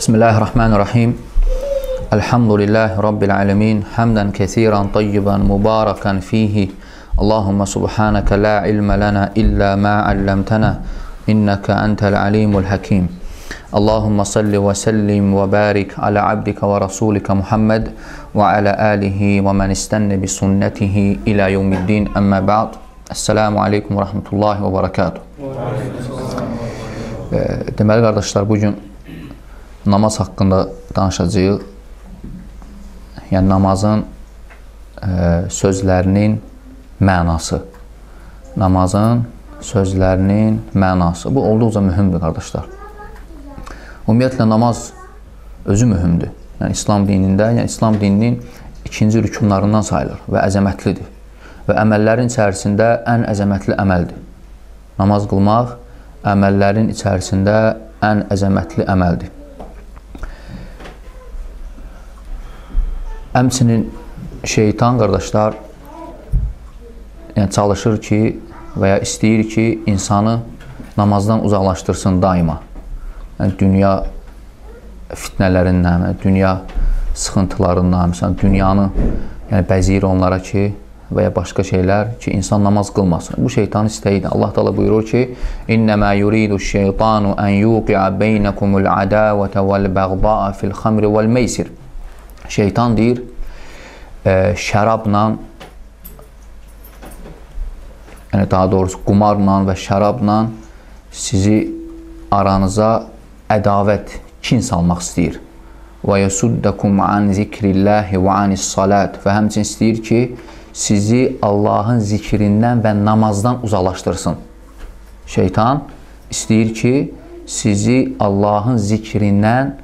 بسم الله الرحمن الرحيم الحمد لله رب العالمين حمدا كثيرا طيبا مباركا فيه اللهم سبحانك لا علم لنا إلا ما علمتنا إنك أنت العليم الحكيم اللهم صل وسلم وبارك على عبدك ورسولك محمد وعلى آله ومن استنى بسنته إلى يوم الدين أما بعد السلام عليكم ورحمة الله وبركاته Deməli qardaşlar, bu gün namaz haqqında danışacağıq. Yəni namazın e, sözlərinin mənası. Namazın sözlərinin mənası. Bu olduqca mühümdür qardaşlar. Ümumiyyətlə namaz özü mühümdür. Yəni İslam dinində, yəni İslam dininin ikinci rükunlarından sayılır və əzəmətlidir. Və əməllərin içərisində ən əzəmətli əməldir. Namaz qılmaq əməllərin içərisində ən əzəmətli əməldir. Həmçinin şeytan qardaşlar yəni çalışır ki və ya istəyir ki, insanı namazdan uzaqlaşdırsın daima. Yəni dünya fitnələrindən, dünya sıxıntılarından, məsələn, dünyanı yəni bəzir onlara ki, və ya başqa şeylər ki, insan namaz qılmasın. Bu şeytanın istəyidir. Allah Taala buyurur ki: "İnnema yuridu şeytanu an yuqi'a beynakumul adawata vel baghdha'a fil xamri vel meysir." Şeytan deyir, e, şərabla yəni daha doğrusu qumarla və şərabla sizi aranıza ədavət, kin salmaq istəyir. Və yasuddakum an zikrillahi və anis salat və həmçinin istəyir ki, sizi Allahın zikrindən və namazdan uzaqlaşdırsın. Şeytan istəyir ki, sizi Allahın zikrindən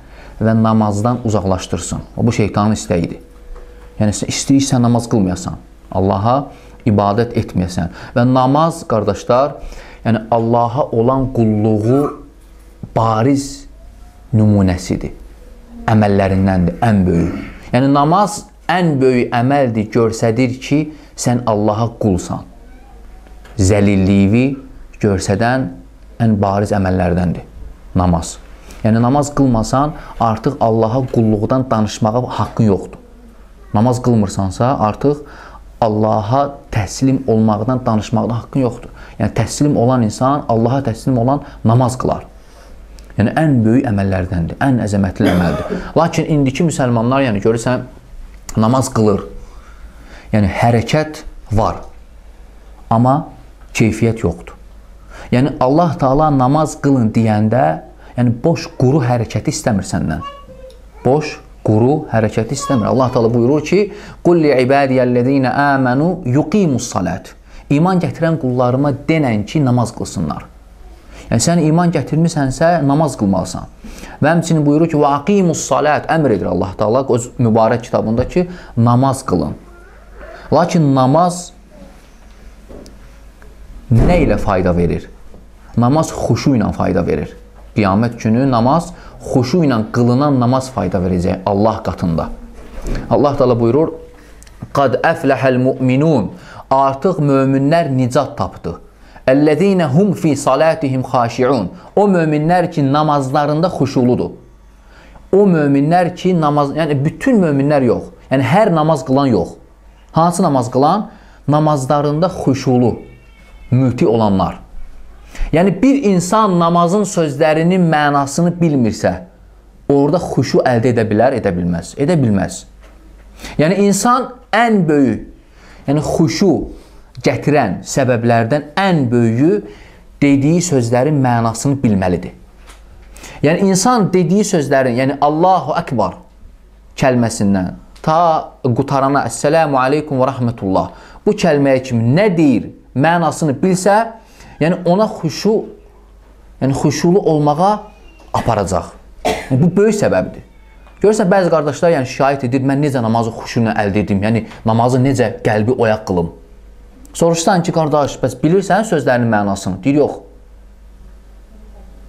və namazdan uzaqlaşdırsın. O, bu şeytanın istəyidir. Yəni, istəyirsən namaz qılmayasan, Allaha ibadət etməyəsən. Və namaz, qardaşlar, yəni Allaha olan qulluğu bariz nümunəsidir. Əməllərindəndir, ən böyük. Yəni, namaz ən böyük əməldir, görsədir ki, sən Allaha qulsan. Zəlilliyi görsədən ən bariz əməllərdəndir namaz. Yəni namaz qılmasan, artıq Allaha qulluqdan danışmağa haqqın yoxdur. Namaz qılmırsansa, artıq Allaha təslim olmaqdan danışmaqda haqqın yoxdur. Yəni təslim olan insan Allaha təslim olan namaz qılar. Yəni ən böyük əməllərdəndir, ən əzəmətli əməldir. Lakin indiki müsəlmanlar, yəni görürsən, namaz qılır. Yəni hərəkət var. Amma keyfiyyət yoxdur. Yəni Allah Taala namaz qılın deyəndə, yəni boş quru hərəkəti istəmir səndən. Boş quru hərəkəti istəmir. Allah Taala buyurur ki: "Qul li ibadiyellezina amanu yuqimus salat." İman gətirən qullarıma denən ki, namaz qılsınlar. Yəni sən iman gətirmisənsə, namaz qılmalısan. Və həmçinin buyurur ki, "Və aqimus salat" əmr edir Allah Taala öz mübarək kitabında ki, namaz qılın. Lakin namaz nə ilə fayda verir? Namaz xuşu ilə fayda verir. Qiyamət günü namaz xuşu ilə qılınan namaz fayda verəcək Allah qatında. Allah Taala buyurur: "Qad əfləhəl mu'minun" Artıq möminlər nicat tapdı. Əllezine hum fi salatihim xaşiun. O möminlər ki, namazlarında xuşuludur. O möminlər ki, namaz, yəni bütün möminlər yox. Yəni hər namaz qılan yox. Hansı namaz qılan? Namazlarında xuşulu, müti olanlar. Yəni bir insan namazın sözlərinin mənasını bilmirsə, orada xuşu əldə edə bilər, edə bilməz. Edə bilməz. Yəni insan ən böyük, yəni xuşu gətirən səbəblərdən ən böyüyü dediyi sözlərin mənasını bilməlidir. Yəni insan dediyi sözlərin, yəni Allahu Akbar kəlməsindən ta qutarana Əssəlamu aleykum və rahmetullah bu kəlməyə kimi nə deyir, mənasını bilsə, yəni ona xuşu, yəni xuşulu olmağa aparacaq. Yəni, bu böyük səbəbdir. Görürsən, bəzi qardaşlar yəni şikayət edir, mən necə namazı xuşu ilə əldə edim, yəni namazı necə qəlbi oyaq qılım. Soruşsan ki, qardaş, bəs bilirsən sözlərinin mənasını? Deyir, yox.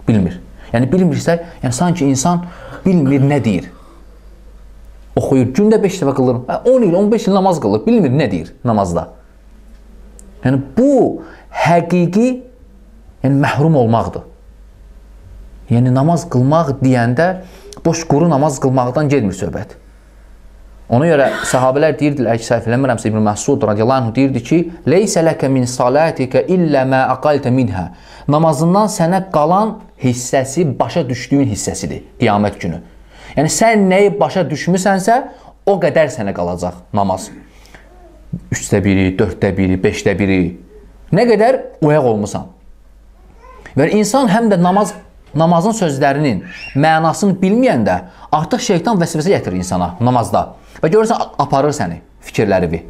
Bilmir. Yəni, bilmirsə, yəni sanki insan bilmir nə deyir. Oxuyur, gündə 5 dəfə qılır, 10 il, 15 il namaz qılır, bilmir nə deyir namazda. Yəni, bu həqiqi yəni, məhrum olmaqdır. Yəni, namaz qılmaq deyəndə boş quru namaz qılmaqdan getmir söhbət. Ona görə səhabələr deyirdilər ki, səhv eləmirəmsə İbn Məsud radiyallahu anh deyirdi ki, "Leysə ləkə min salatika illə ma aqalta minha." Namazından sənə qalan hissəsi başa düşdüyün hissəsidir qiyamət günü. Yəni sən nəyi başa düşmüsənsə, o qədər sənə qalacaq namaz. 3də 1-i, 4də 1-i, 5də 1-i. Nə qədər oyaq olmusan. Və insan həm də namaz namazın sözlərinin mənasını bilməyəndə artıq şeytan vəsvəsə gətirir insana namazda. Və görürsən aparır səni fikirlərini.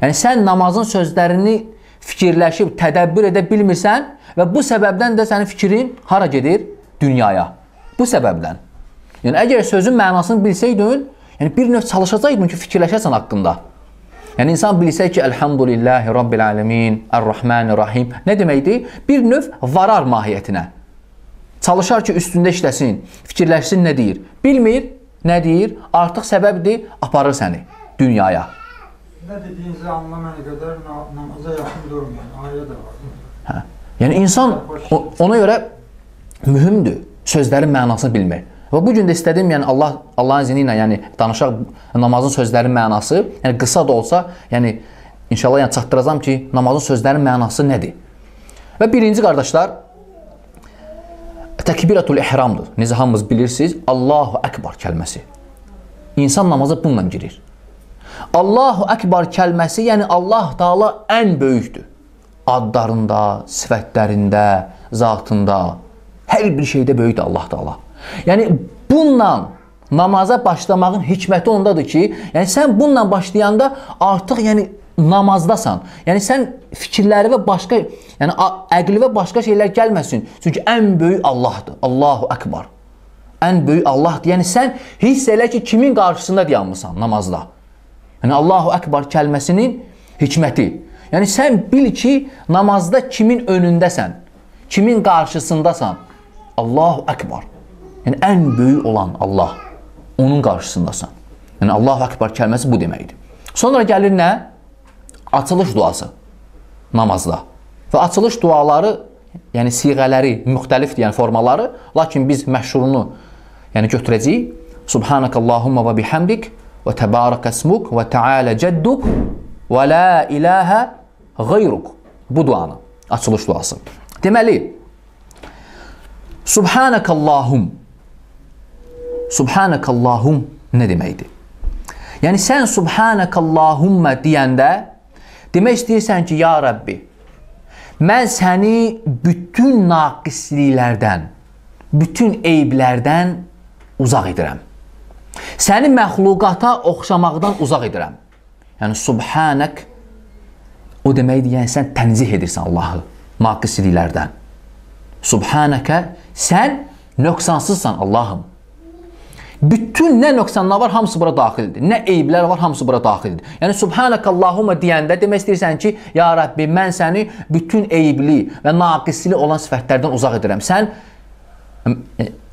Yəni sən namazın sözlərini fikirləşib tədəbbür edə bilmirsən və bu səbəbdən də sənin fikrin hara gedir? Dünyaya. Bu səbəbdən. Yəni əgər sözün mənasını bilsəydin, yəni bir növ çalışacaqdın ki, fikirləşəsən haqqında. Yəni insan bilsə ki, elhamdülillahi rabbil alamin, er-rahmanir-rahim nə deməkdir? Bir növ varar mahiyyətinə. Çalışar ki, üstündə işləsin, fikirləşsin nə deyir. Bilmir, nə deyir? Artıq səbəbdir, aparır səni dünyaya. Nə dediyinizi anlamayana qədər namaza yaxın durmayın. Ayə də var. Hə. Yəni insan ona görə mühümdür sözlərin mənasını bilmək. Və bu gün də istədim, yəni Allah Allahın izni ilə, yəni danışaq namazın sözlərinin mənası, yəni qısa da olsa, yəni inşallah yəni çatdıracağam ki, namazın sözlərinin mənası nədir? Və birinci qardaşlar təkbiratul ihramdır. Necə hamımız bilirsiniz, Allahu Əkbar kəlməsi. İnsan namaza bununla girir. Allahu Əkbar kəlməsi, yəni Allah Taala ən böyükdür. Adlarında, sifətlərində, zatında, hər bir şeydə böyükdür Allah Taala. Yəni bununla namaza başlamağın hikməti ondadır ki, yəni sən bununla başlayanda artıq yəni namazdasan. Yəni sən fikirləri və başqa, yəni əqli və başqa şeylər gəlməsin. Çünki ən böyük Allahdır. Allahu Əkbar. Ən böyük Allahdır. Yəni sən hiss elə ki, kimin qarşısında dayanmısan namazda. Yəni Allahu Əkbar kəlməsinin hikməti. Yəni sən bil ki, namazda kimin önündəsən, kimin qarşısındasan. Allahu Əkbar. Yəni ən böyük olan Allah. Onun qarşısındasan. Yəni Allahu Əkbar kəlməsi bu deməkdir. Sonra gəlir nə? açılış duası namazda. Və açılış duaları, yəni siğələri müxtəlifdir, yəni formaları, lakin biz məşhurunu yəni götürəcəyik. Subhanakallahumma və bihamdik və təbarəkəsmuk və təalə cədduk və la ilahə qeyruk. Bu duanı, açılış duası. Deməli, Subhanakallahum Subhanakallahum nə deməkdir? Yəni sən Subhanakallahumma deyəndə Demək istəyirsən ki, ya Rəbbi, mən səni bütün naqisliklərdən, bütün eyblərdən uzaq edirəm. Səni məxluqata oxşamaqdan uzaq edirəm. Yəni, subhanək, o deməkdir, yəni sən tənzih edirsən Allahı naqisliklərdən. Subhanəkə, sən nöqsansızsan Allahım. Bütün nə nöqsanlar var, hamısı bura daxildir. Nə eyblər var, hamısı bura daxildir. Yəni subhanakallahumma deyəndə demək istəyirsən ki, ya Rəbbi, mən səni bütün eybli və naqisli olan sifətlərdən uzaq edirəm. Sən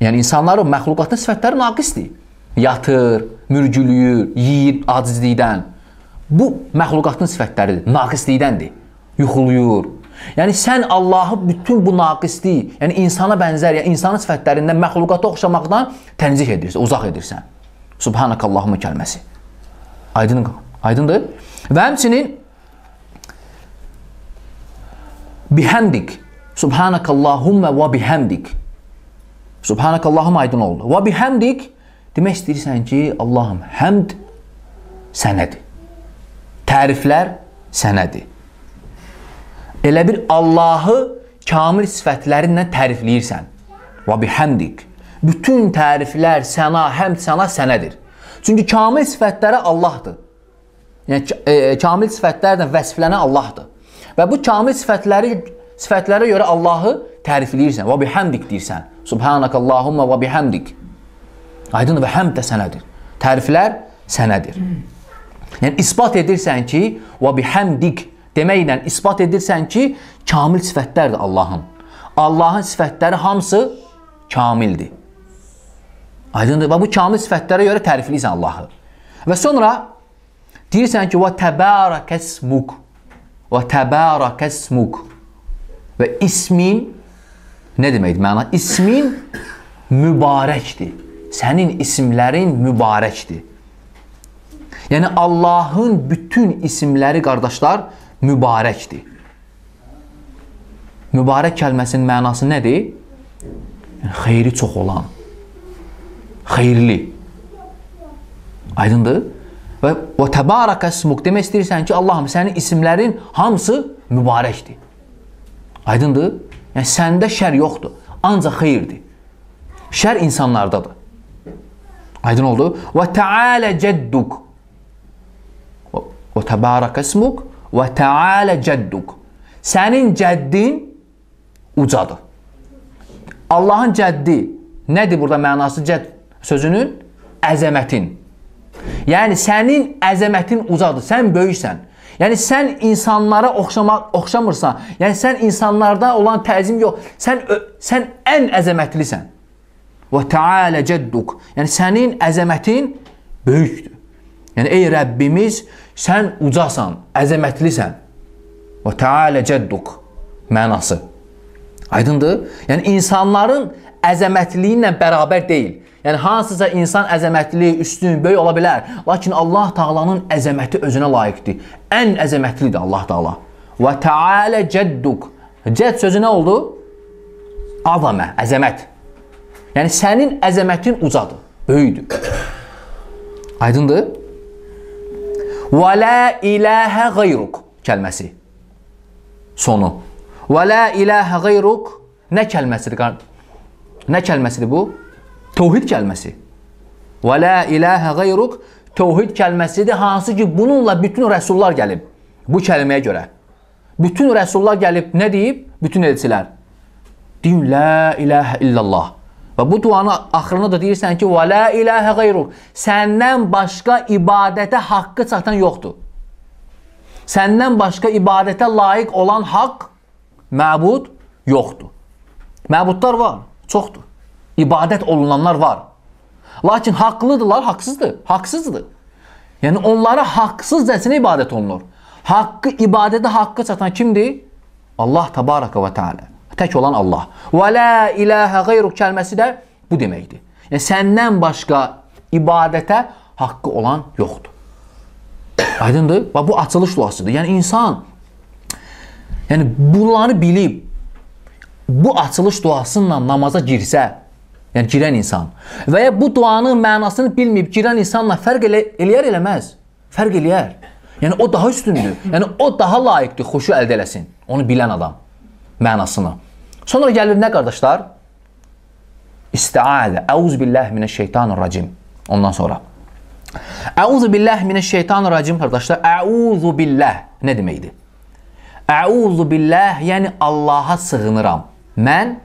yəni insanların, məxluqatın sifətləri naqisdir. Yatır, mürgülüyür, yeyir acizlikdən. Bu məxluqatın sifətləridir, naqislikdəndir. Yuxuluyur, Yəni sən Allahı bütün bu naqislik, yəni insana bənzər, yəni insanın sifətlərindən məxluqata oxşamaqdan tənzih edirsən, uzaq edirsən. Subhanakallahumma kəlməsi. Aydın aydındır? Və həmçinin bihamdik. Subhanakallahumma və bihamdik. Subhanakallahumma aydın oldu. Və bihamdik demək istəyirsən ki, Allahım, həmd sənədir. Təriflər sənədir elə bir Allahı kamil sifətlərinlə tərifləyirsən. Və bihamdik. Bütün təriflər, səna, həmd səna sənədir. Çünki kamil sifətləri Allahdır. Yəni e, kamil sifətlərlə vəsflənən Allahdır. Və bu kamil sifətləri sifətlərə görə Allahı tərifləyirsən. Və bihamdik deyirsən. Subhanakallahumma və bihamdik. Aydın və həmd də sənədir. Təriflər sənədir. Yəni isbat edirsən ki, və bihamdik deməklə isbat edirsən ki, kamil sifətlərdir Allahın. Allahın sifətləri hamısı kamildir. Aydındır. Və bu kamil sifətlərə görə tərifləyirsən Allahı. Və sonra deyirsən ki, və təbərəkəsmuk və təbərəkəsmuk və ismin nə deməkdir məna? İsmin mübarəkdir. sənin isimlərin mübarəkdir. Yəni Allahın bütün isimləri qardaşlar mübarəkdir. Mübarək kəlməsinin mənası nədir? Yəni, xeyri çox olan, xeyirli. Aydındır? Və və təbaraka ismuk demək istəyirsən ki, Allahım sənin isimlərin hamısı mübarəkdir. Aydındır? Yəni səndə şər yoxdur, ancaq xeyirdir. Şər insanlardadır. Aydın oldu? Və təalə cədduk. Və təbaraka ismuk və təalə cədduk. Sənin cəddin ucadır. Allahın cəddi nədir burada mənası cədd sözünün? Əzəmətin. Yəni sənin əzəmətin ucadır, sən böyüksən. Yəni sən insanlara oxşama, oxşamırsan. Yəni sən insanlarda olan təzim yox. Sən sən ən əzəmətlisən. Və təalə cədduk. Yəni sənin əzəmətin böyükdür. Yəni ey Rəbbimiz, sən ucasan, əzəmətlisən. Və təalə cədduk mənası. Aydındır? Yəni insanların əzəmətliyi ilə bərabər deyil. Yəni hansısa insan əzəmətli, üstün, böyük ola bilər. Lakin Allah Taala'nın əzəməti özünə layiqdir. Ən əzəmətlidir Allah Taala. Və Teala cedduk. Cedd sözü nə oldu? Azamə, əzəmət. Yəni sənin əzəmətin ucadır, böyükdür. Aydındır? Və la ilahə qayruk kəlməsi. Sonu. Və la ilahə qayruk nə kəlməsidir? Nə kəlməsidir bu? Təvhid kəlməsi. Və la ilahə qayruk təvhid kəlməsidir, hansı ki bununla bütün rəsullar gəlib bu kəlməyə görə. Bütün rəsullar gəlib nə deyib? Bütün elçilər. Deyin la ilahə illallah. Və bu duanın axırında da deyirsən ki, "Və la ilahə qayruk." Səndən başqa ibadətə haqqı çatan yoxdur. Səndən başqa ibadətə layiq olan haqq məbud yoxdur. Məbudlar var, çoxdur. İbadət olunanlar var. Lakin haqlıdırlar, haqsızdır, haqsızdır. Yəni onlara haqsızcasına ibadət olunur. Haqqı ibadətə haqqı çatan kimdir? Allah təbaraka və təala. Tək olan Allah. Və la ilahə qayruk kəlməsi də bu deməkdir. Yəni səndən başqa ibadətə haqqı olan yoxdur. Aydındır? Və bu açılış duasıdır. Yəni insan yəni bunları bilib bu açılış duasıyla namaza girsə, yəni girən insan və ya bu duanın mənasını bilməyib girən insanla fərq elə, eləyər eləməz. Fərq eləyər. Yəni o daha üstündür. Yəni o daha layiqdir xoşu əldə eləsin. Onu bilən adam mənasını. Sonra gəlir nə qardaşlar? İstiadə. Əuz billah minəşşeytanirracim. Ondan sonra. Əuzu billah minəşşeytanirracim qardaşlar. Əuzu billah nə deməkdir? Əuzu billah, yəni Allaha sığınıram. Mən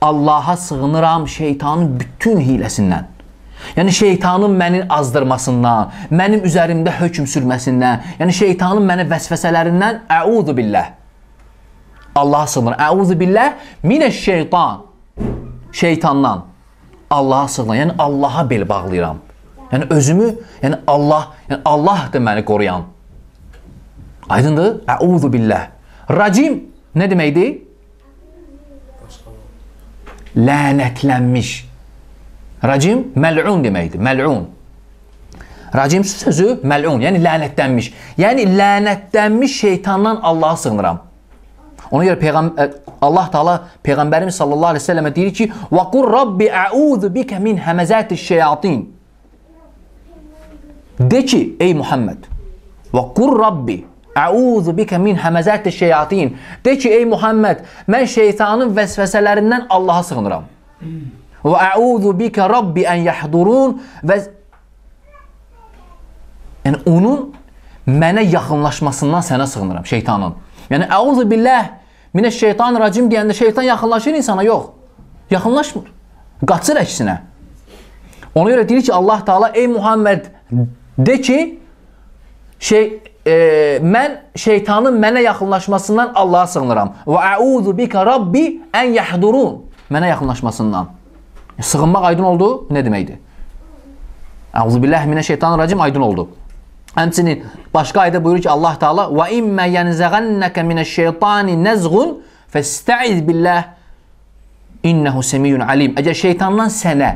Allaha sığınıram şeytanın bütün hiləsindən. Yəni şeytanın məni azdırmasından, mənim üzərimdə hökm sürməsindən, yəni şeytanın mənə vəsvəsələrindən əuzu billah. Allaha sığınıram. Əuzu billah minəşşeytan. Şeytandan. Allaha sığınıram. Yəni Allaha bel bağlayıram. Yəni özümü, yəni Allah, yəni Allahdır məni qoruyan. Aydındır? Əuzu billah. Racim nə deməkdir? Lənətlənmiş. Racim məl'un deməkdir. Məl'un. Racim sözü məl'un, yəni lənətlənmiş. Yəni lənətlənmiş şeytandan Allaha sığınıram. Ona görə peyğəmbər Allah Taala peyğəmbərimiz sallallahu əleyhi və səlləmə deyir ki: "Və qur rabbi a'udhu bika min hamazatiş şeyatin." De ki, ey Muhammed, və qur rabbi Əuzu bikə min həməzəti şeyatin. De ki, ey Muhammed, mən şeytanın vəsvəsələrindən Allaha sığınıram. Və əuzu bikə rabbi ən yahdurun və yəni onun mənə yaxınlaşmasından sənə sığınıram, şeytanın. Yəni əuzu billah minəşşeytanirracim deyəndə şeytan yaxınlaşır insana, yox. Yaxınlaşmır. Qaçır əksinə. Ona görə deyir ki, Allah Taala ey Muhammed de ki, şey e, mən şeytanın mənə yaxınlaşmasından Allaha sığınıram. Və əuzu bikə rabbi ən yahdurun. Mənə yaxınlaşmasından. Sığınmaq aydın oldu? Nə deməkdir? Əuzu billahi minəşşeytanirracim aydın oldu. Həmçinin başqa ayda buyurur ki Allah Taala və immə yanzəğannaka minəşşeytani nazğun fəstəiz billah innehu semiyyun alim. Əgər şeytandan sənə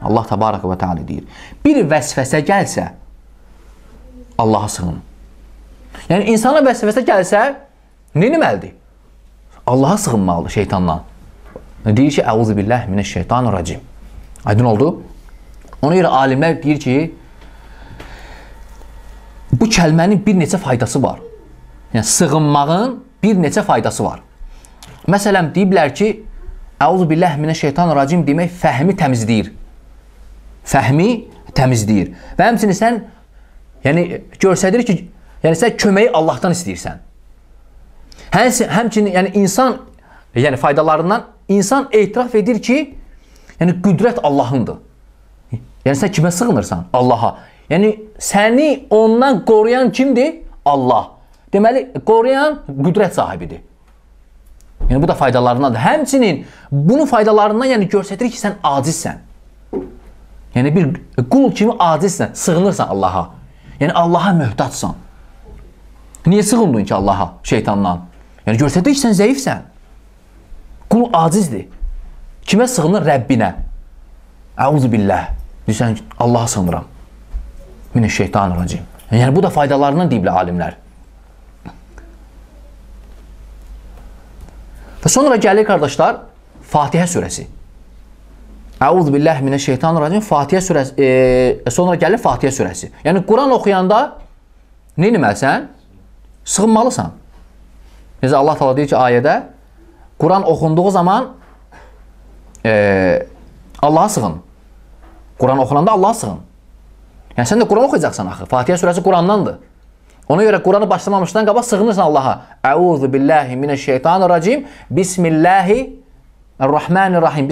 Allah təbarək və təala deyir. Bir vəsvəsə gəlsə, Allaha sığın. Yəni insana vəsvəsə gəlsə, nə etməlidir? Allaha sığınmalıdır şeytandan. Deyir ki, Əuzu billah minəşşeytanirracim. Aydın oldu? Ona görə alimlər deyir ki, bu kəlmənin bir neçə faydası var. Yəni sığınmağın bir neçə faydası var. Məsələn, deyiblər ki, Əuzu billah minəşşeytanirracim demək fəhmi təmizləyir. Fəhmi təmizləyir. Və həmçinin sən yəni göstərir ki, yəni sən köməyi Allahdan istəyirsən. Həmçinin, həmçinin yəni insan yəni faydalarından insan etiraf edir ki, yəni qüdrət Allahındır. Yəni sən kimə sığınırsan? Allaha. Yəni səni ondan qoruyan kimdir? Allah. Deməli, qoruyan qüdrət sahibidir. Yəni bu da faydalarındandır. Həmçinin bunun faydalarından yəni göstərir ki, sən acizsən. Yəni bir qul kimi acizsən, sığınırsan Allaha. Yəni Allaha möhtacsan. Niyə sığındın ki Allaha şeytandan? Yəni göstərir ki, sən zəifsən. Qul acizdir. Kimə sığınır? Rəbbinə. Əuzu billah. Deyirsən Allaha sığınıram. Minəşşeytanirracim. Yəni bu da faydalarından deyiblər alimlər. Və sonra gəlir qardaşlar Fatihə surəsi. Əuzu billahi minəşşeytanirracim. Fatihə surəsi, e, sonra gəlir Fatihə surəsi. Yəni Quran oxuyanda nə etməlisən? Sığınmalısan. Necə Allah Taala deyir ki, ayədə Quran oxunduğu zaman e, Allaha sığın. Quran oxunanda Allaha sığın. Yəni sən də Quran oxuyacaqsan axı. Fatihə surəsi Qurandandır. Ona görə Quranı başlamamışdan qabaq sığınırsan Allaha. Əuzu billahi minəşşeytanirracim. Bismillahir-Rahmanir-Rahim.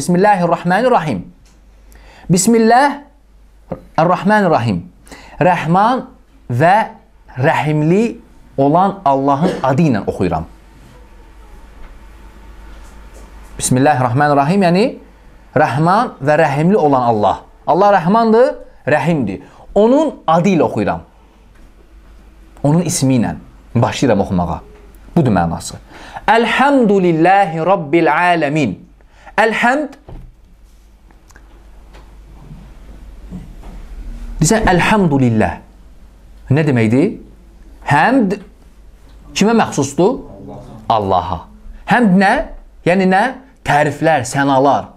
Bismillah Ar-Rahmanir-Rahim. Rəhman və rəhimli olan Allahın adı ilə oxuyuram. Bismillahir-Rahmanir-Rahim, yəni Rəhman və rəhimli olan Allah. Allah rəhmandır, rəhimdir. Onun adı ilə oxuyuram. Onun ismi ilə başlayıram oxumağa. Budur mənası. Elhamdülillahi Rabbil aləmin. Elhamd Desən, Elhamdülillah. Nə deməkdir? Həmd kimə məxsusdur? Allaha. Həmd nə? Yəni nə? Təriflər, sənalar.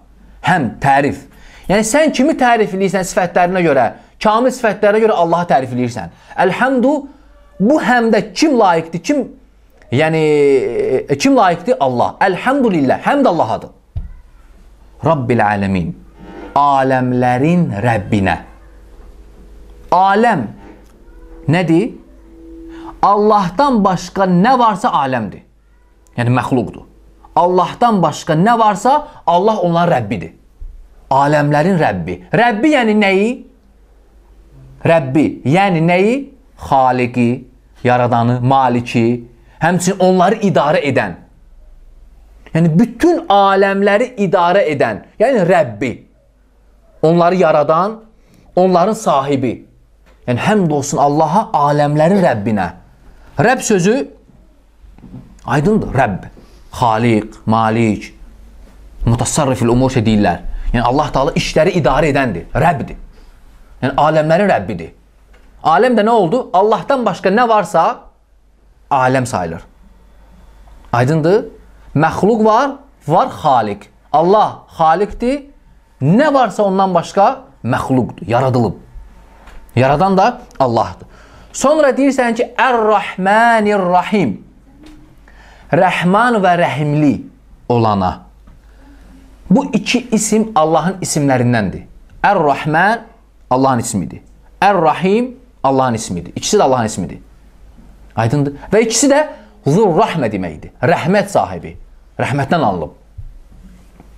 Həmd, tərif. Yəni sən kimi tərifləyirsən sifətlərinə görə? Kamil sifətlərə görə Allahı tərifləyirsən. Elhamdu bu həmdə kim layiqdir? Kim yəni e, kim layiqdir? Allah. Elhamdülillah. Həmd Allahadır. Rabbil aləmin. Aləmlərin Rəbbinə. Aləm nədir? Allahdan başqa nə varsa aləmdir. Yəni məxluqdur. Allahdan başqa nə varsa Allah onların Rəbbidir. Aləmlərin Rəbbi. Rəbbi yəni nəyi? Rəbbi yəni nəyi? Xaliqi, yaradanı, maliki, həmçinin onları idarə edən. Yəni bütün aləmləri idarə edən, yəni Rəbbi. Onları yaradan, onların sahibi. Yəni həmd olsun Allaha, aləmlərin Rəbbinə. Rəbb sözü aydındır, Rəbb. Xaliq, Malik, mutasarrifil umur şey deyirlər. Yəni Allah Taala işləri idarə edəndir, Rəbbdir. Yəni aləmlərin Rəbbidir. Aləm də nə oldu? Allahdan başqa nə varsa aləm sayılır. Aydındır? Məxluq var, var Xaliq. Allah Xaliqdir. Nə varsa ondan başqa məxluqdur, yaradılıb. Yaradan da Allahdır. Sonra deyirsən ki, Ər-Rahmanir-Rahim. Rəhman və rəhimli olana. Bu iki isim Allahın isimlərindəndir. Ər-Rahman Allahın ismidir. Ər-Rahim Allahın ismidir. İkisi də Allahın ismidir. Aydındır? Və ikisi də Zur Rahmə deməkdir. Rəhmət sahibi. Rəhmətdən alınıb.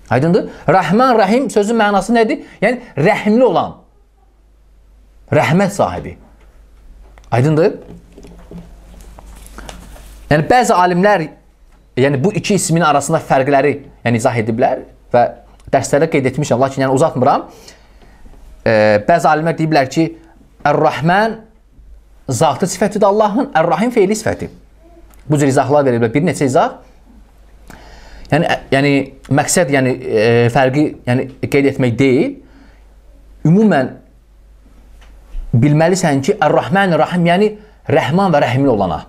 Aydındır? Rəhman, Rəhim sözün mənası nədir? Yəni rəhimli olan. Rəhmət sahibi. Aydındır? Yəni bəzi alimlər yəni bu iki ismin arasında fərqləri yəni izah ediblər və dərslərdə qeyd etmişəm, lakin yəni uzatmıram. E, bəzi alimlər deyiblər ki, Ər-Rahman zatı sifətidir Allahın, Ər-Rahim feili sifəti. Bu cür izahlar veriblər, bir neçə izah. Yəni yəni məqsəd yəni e, fərqi yəni qeyd etmək deyil. ümumən bilməlisən ki, Ər-Rahman Rahim, yəni Rəhman və Rəhimli olana.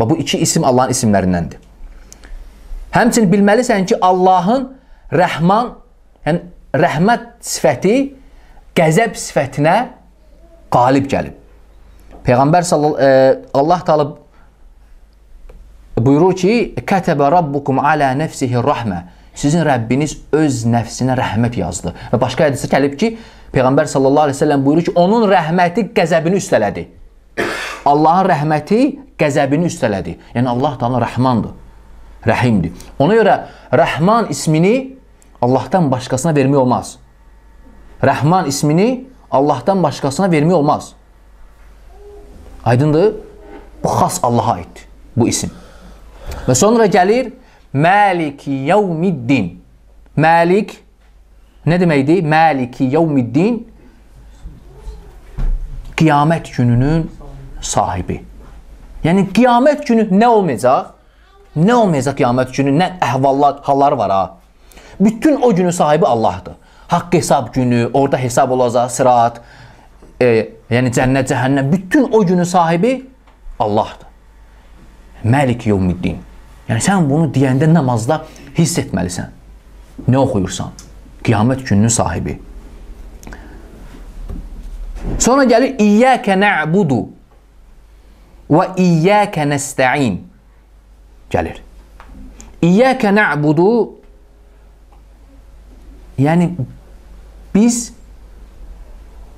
Və bu iki isim Allahın isimlərindəndir. Həmçinin bilməlisən ki, Allahın Rəhman, yəni rəhmət sifəti qəzəb sifətinə qalib gəlib. Peyğəmbər sallallahu e, Allah Taala buyurur ki, "Kətəbə rabbukum ala nefsihi rahmə." Sizin Rəbbiniz öz nəfsinə rəhmət yazdı. Və başqa hədisdə gəlib ki, Peyğəmbər sallallahu əleyhi və səlləm buyurur ki, onun rəhməti qəzəbini üstələdi. Allahın rəhməti qəzəbini üstələdi. Yəni Allah Taala Rəhmandır. Rəhimdir. Ona görə Rəhman ismini Allahdan başqasına vermək olmaz. Rəhman ismini Allahdan başqasına vermək olmaz. Aydındır? Bu xas Allaha aiddir bu isim. Və sonra gəlir Maliki yevmiddin. Malik nə deməkdir? Maliki yevmiddin qiyamət gününün sahibi. Yəni qiyamət günü nə olmayacaq? Nə olmayacaq qiyamət günü? Nə əhvallar, halları var ha? Bütün o günün sahibi Allahdır. Haqq hesab günü, orada hesab olacaq, sırat, e, yəni cənnət, cəhənnəm, bütün o günün sahibi Allahdır. Məlik yevmiddin. Yəni sən bunu deyəndə namazda hiss etməlisən. Nə oxuyursan? Qiyamət gününün sahibi. Sonra gəlir İyyəkə nə'budu və İyyəkə nəstəin. Gəlir. İyyəkə nə'budu yəni biz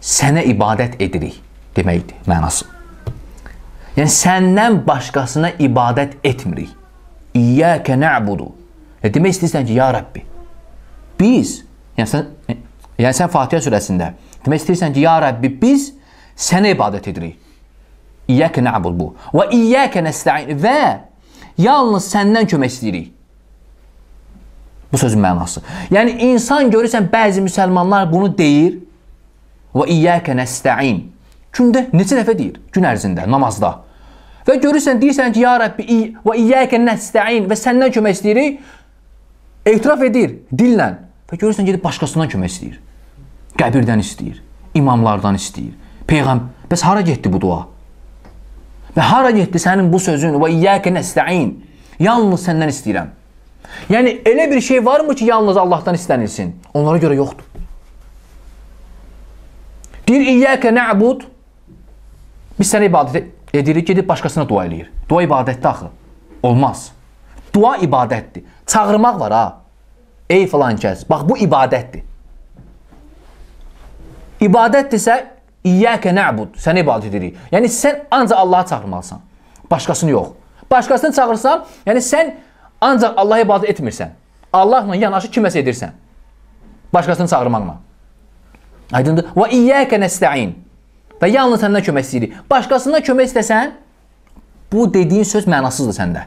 sənə ibadət edirik deməkdir mənası. Yəni səndən başqasına ibadət etmirik. İyyəkə nə'budu. E, demək istəyirsən ki, ya Rəbbi, biz, yəni sən, yəni sən Fatihə surəsində demək istəyirsən ki, ya Rəbbi, biz sənə ibadət edirik. İyyəkə nə'bud bu. Və iyyəkə nəstəin və yalnız səndən kömək istəyirik. Bu sözün mənası. Yəni insan görürsən bəzi müsəlmanlar bunu deyir və iyyəkə nəstəin. Gündə neçə dəfə deyir? Gün ərzində, namazda. Və görürsən deyirsən ki, ya Rəbbi və iyyəkə nəstəin və səndən kömək istəyirik. Etiraf edir dillə. Və görürsən gedib başqasından kömək istəyir. Qəbirdən istəyir, imamlardan istəyir. Peyğəm, bəs hara getdi bu dua? Və hara getdi sənin bu sözün və iyyəkə nəstəin? Yalnız səndən istəyirəm. Yəni elə bir şey varmı ki, yalnız Allahdan istənilsin? Onlara görə yoxdur. Deyir, İyyəkə nə'bud Biz sənə ibadət edirik, gedib başqasına dua eləyir. Dua ibadətdir axı. Olmaz. Dua ibadətdir. Çağırmaq var ha. Ey filan kəs, bax bu ibadətdir. İbadətdirsə, İyyəkə nə'bud, sənə ibadət edirik. Yəni sən ancaq Allahı çağırmalısan. Başqasını yox. Başqasını çağırsan, yəni sən Ancaq Allaha ibadət etmirsən. Allahla yanaşı kiməsə edirsən. Başqasını çağırmaqla. Aydındır? Və iyyəkə nəstəin. Və yalnız səndən kömək istəyirik. Başqasından kömək istəsən, bu dediyin söz mənasızdır səndə.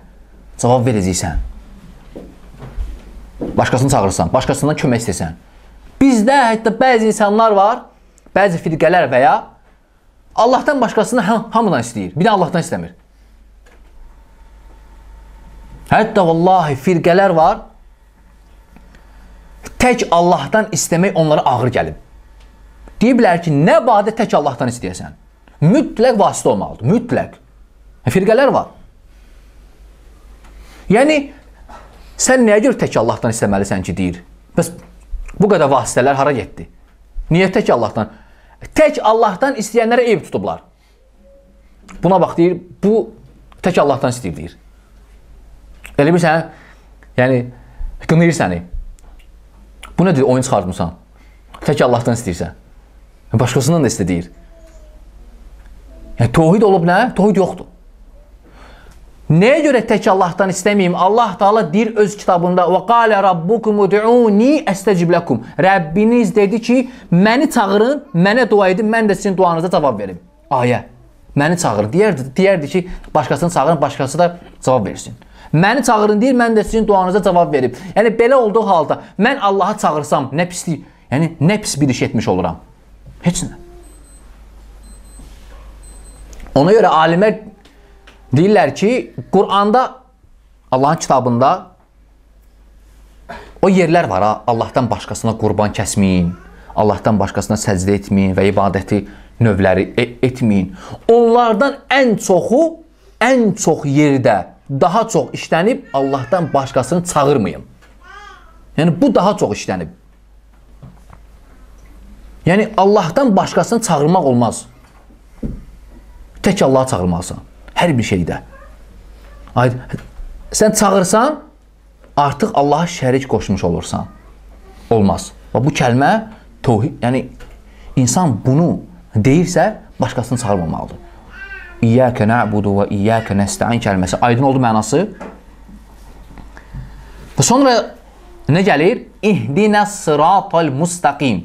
Cavab verəcəksən. Başqasını çağırırsan, başqasından kömək istəsən. Bizdə hətta bəzi insanlar var, bəzi firqələr və ya Allahdan başqasını hamıdan istəyir. Bir də Allahdan istəmir. Hətta vallahi firqələr var. Tək Allahdan istəmək onlara ağır gəlib. Deyiblər ki, nə badə tək Allahdan istəyəsən. Mütləq vasitə olmalıdır. Mütləq. Firqələr var. Yəni sən nəyə görə tək Allahdan istəməlisən ki, deyir. Bəs bu qədər vasitələr hara getdi? Niyə tək Allahdan? Tək Allahdan istəyənlərə ev tutublar. Buna bax deyir, bu tək Allahdan istəyir deyir. Elə bilirsən, yəni qınayır səni. Bu nədir? Oyun çıxartmısan. Tək Allahdan istəyirsən. Başqasından da istəyir. Yəni təvhid olub nə? Təvhid yoxdur. Nəyə görə tək Allahdan istəməyim? Allah Taala deyir öz kitabında: "Və qala rabbukum ud'uni astecib lakum." Rəbbiniz dedi ki, məni çağırın, mənə dua edin, mən də sizin duanıza cavab verim. Ayə. Məni çağırın. Deyərdi, deyərdi ki, başqasını çağırın, başqası da cavab versin. Məni çağırın deyir, mən də sizin duanıza cavab verib. Yəni belə olduğu halda mən Allahı çağırsam nə pislik, yəni nə pis bir iş etmiş oluram. Heç nə. Ona görə alimlər deyirlər ki, Quranda Allahın kitabında o yerlər var ha, Allahdan başqasına qurban kəsməyin, Allahdan başqasına səcdə etməyin və ibadəti növləri e etməyin. Onlardan ən çoxu ən çox yerdə daha çox işlənib Allahdan başqasını çağırmayın. Yəni bu daha çox işlənib. Yəni Allahdan başqasını çağırmaq olmaz. Tək Allahı çağırmalısan. Hər bir şeydə. Ay, sən çağırsan, artıq Allaha şərik qoşmuş olursan. Olmaz. Və bu kəlmə təvhid, yəni insan bunu deyirsə, başqasını çağırmamalıdır. İyyəkə na'budu və iyyəkə nəstəin kəlməsi aydın oldu mənası. Və sonra nə gəlir? İhdinəs sıratal mustaqim.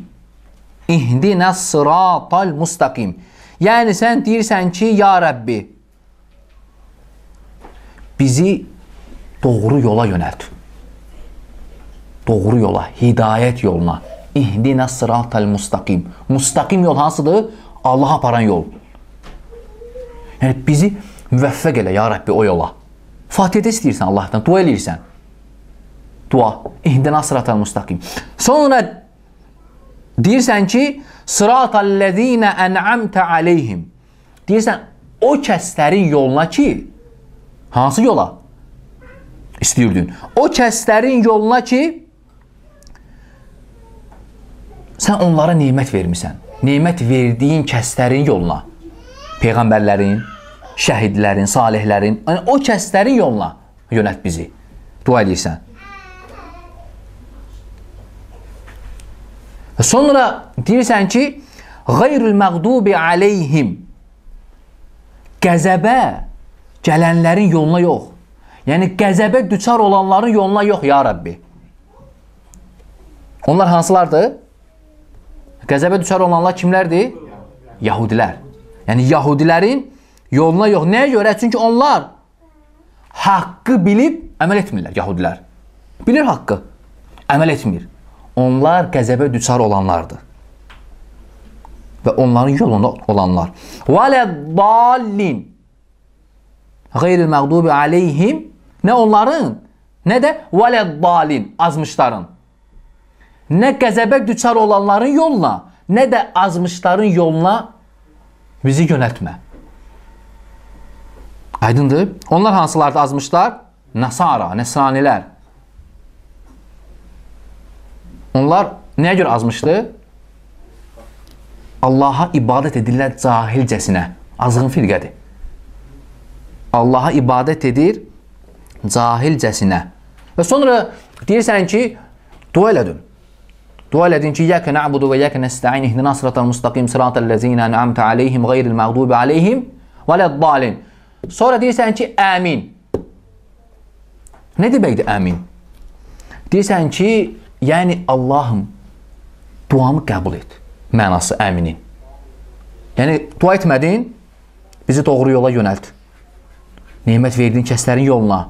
İhdinəs sıratal mustaqim. Yəni sən deyirsən ki, ya Rəbbi, bizi doğru yola yönəlt. Doğru yola, hidayət yoluna. İhdinə sıratal mustaqim. Mustaqim yol hansıdır? Allaha aparan yol. Yəni bizi müvəffəq elə ya Rəbbi o yola. Fatihədə istəyirsən Allahdan, dua eləyirsən. Dua. İhdinə sıratal mustaqim. Sonra deyirsən ki, sıratal ləzinə ən'amtə aleyhim. Deyirsən o kəslərin yoluna ki, hansı yola? İstəyirdin. O kəslərin yoluna ki, sən onlara nemət vermisən. Nemət verdiyin kəslərin yoluna. Peyğəmbərlərin, şəhidlərin, salihlərin, yəni o kəslərin yoluna yönət bizi. Dua edirsən. Sonra deyirsən ki, Qayrul məğdubi aleyhim Qəzəbə gələnlərin yoluna yox. Yəni qəzəbə düçar olanların yoluna yox ya Rəbbi. Onlar hansılardır? Qəzəbə düçar olanlar kimlərdir? Yahudilər. Yəni Yahudilərin yoluna yox. Nəyə görə? Çünki onlar haqqı bilib əməl etmirlər Yahudilər. Bilir haqqı, əməl etmir. Onlar qəzəbə düçar olanlardır. Və onların yolunda olanlar. Vələddallin Qeyril məqdubi aleyhim Nə onların, nə də vələddalin azmışların. Nə qəzəbə düçar olanların yoluna, nə də azmışların yoluna bizi yönəltmə. Aydındır? Onlar hansılarda azmışlar? Nasara, Nəsranilər. Onlar nəyə görə azmışdı? Allaha ibadət edirlər cahilcəsinə. Azğın firqədir. Allaha ibadət edir cahilcəsinə. Və sonra deyirsən ki, dua elədin. Dua elədin ki, yəkə na'budu və yəkə nəstəin ihdina sıratal mustaqim sıratal ləzinə nə'amtə aleyhim qeyril məqdubi aleyhim və ləddalin. Sonra deyirsən ki, əmin. Nə deməkdir əmin? Deyirsən ki, yəni Allahım duamı qəbul et. Mənası əminin. Yəni dua etmədin, bizi doğru yola yönəlt. Nemət verdiyin kəslərin yoluna.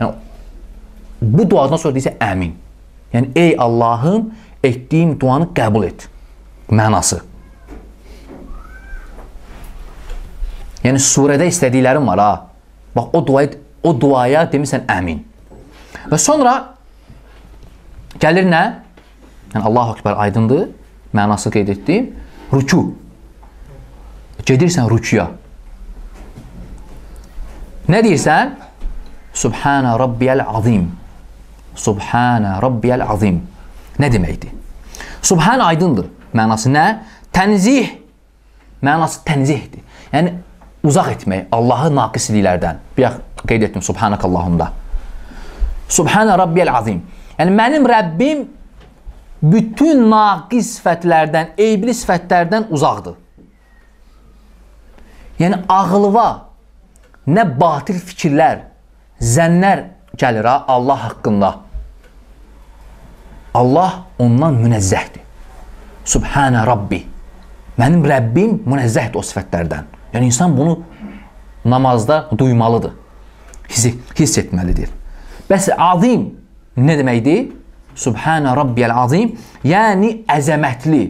Yəni bu duadan sonra deyirsə əmin. Yəni ey Allahım, etdiyim duanı qəbul et. Mənası. Yəni surədə istədiklərim var ha. Bax o duaya o duaya demisən əmin. Və sonra gəlir nə? Yəni Allahu Ekber aydındır. Mənası qeyd etdim. Rüku. Gedirsən rükuya. Nə deyirsən? Subhana rabbiyəl azim. Subhana rabbiyəl azim. Nə deməkdir? Subhan aydındır. Mənası nə? Tənzih. Mənası tənzihdir. Yəni uzaq etmək Allahı naqisliklərdən. Bir qeyd etdim Subhanakallahumda. Subhana rabbiyəl azim. Yəni mənim Rəbbim bütün naqis sifətlərdən, eyibli sifətlərdən uzaqdır. Yəni ağlıva nə batil fikirlər, zənnlər gəlir ha Allah haqqında. Allah ondan münezzəhdir. Subhanə Rabbi. Mənim Rəbbim münezzəhdir o sifətlərdən. Yəni insan bunu namazda duymalıdır. Hiss, hiss etməlidir. Bəs azim nə deməkdir? Subhanə Rabbiyəl azim. Yəni əzəmətli.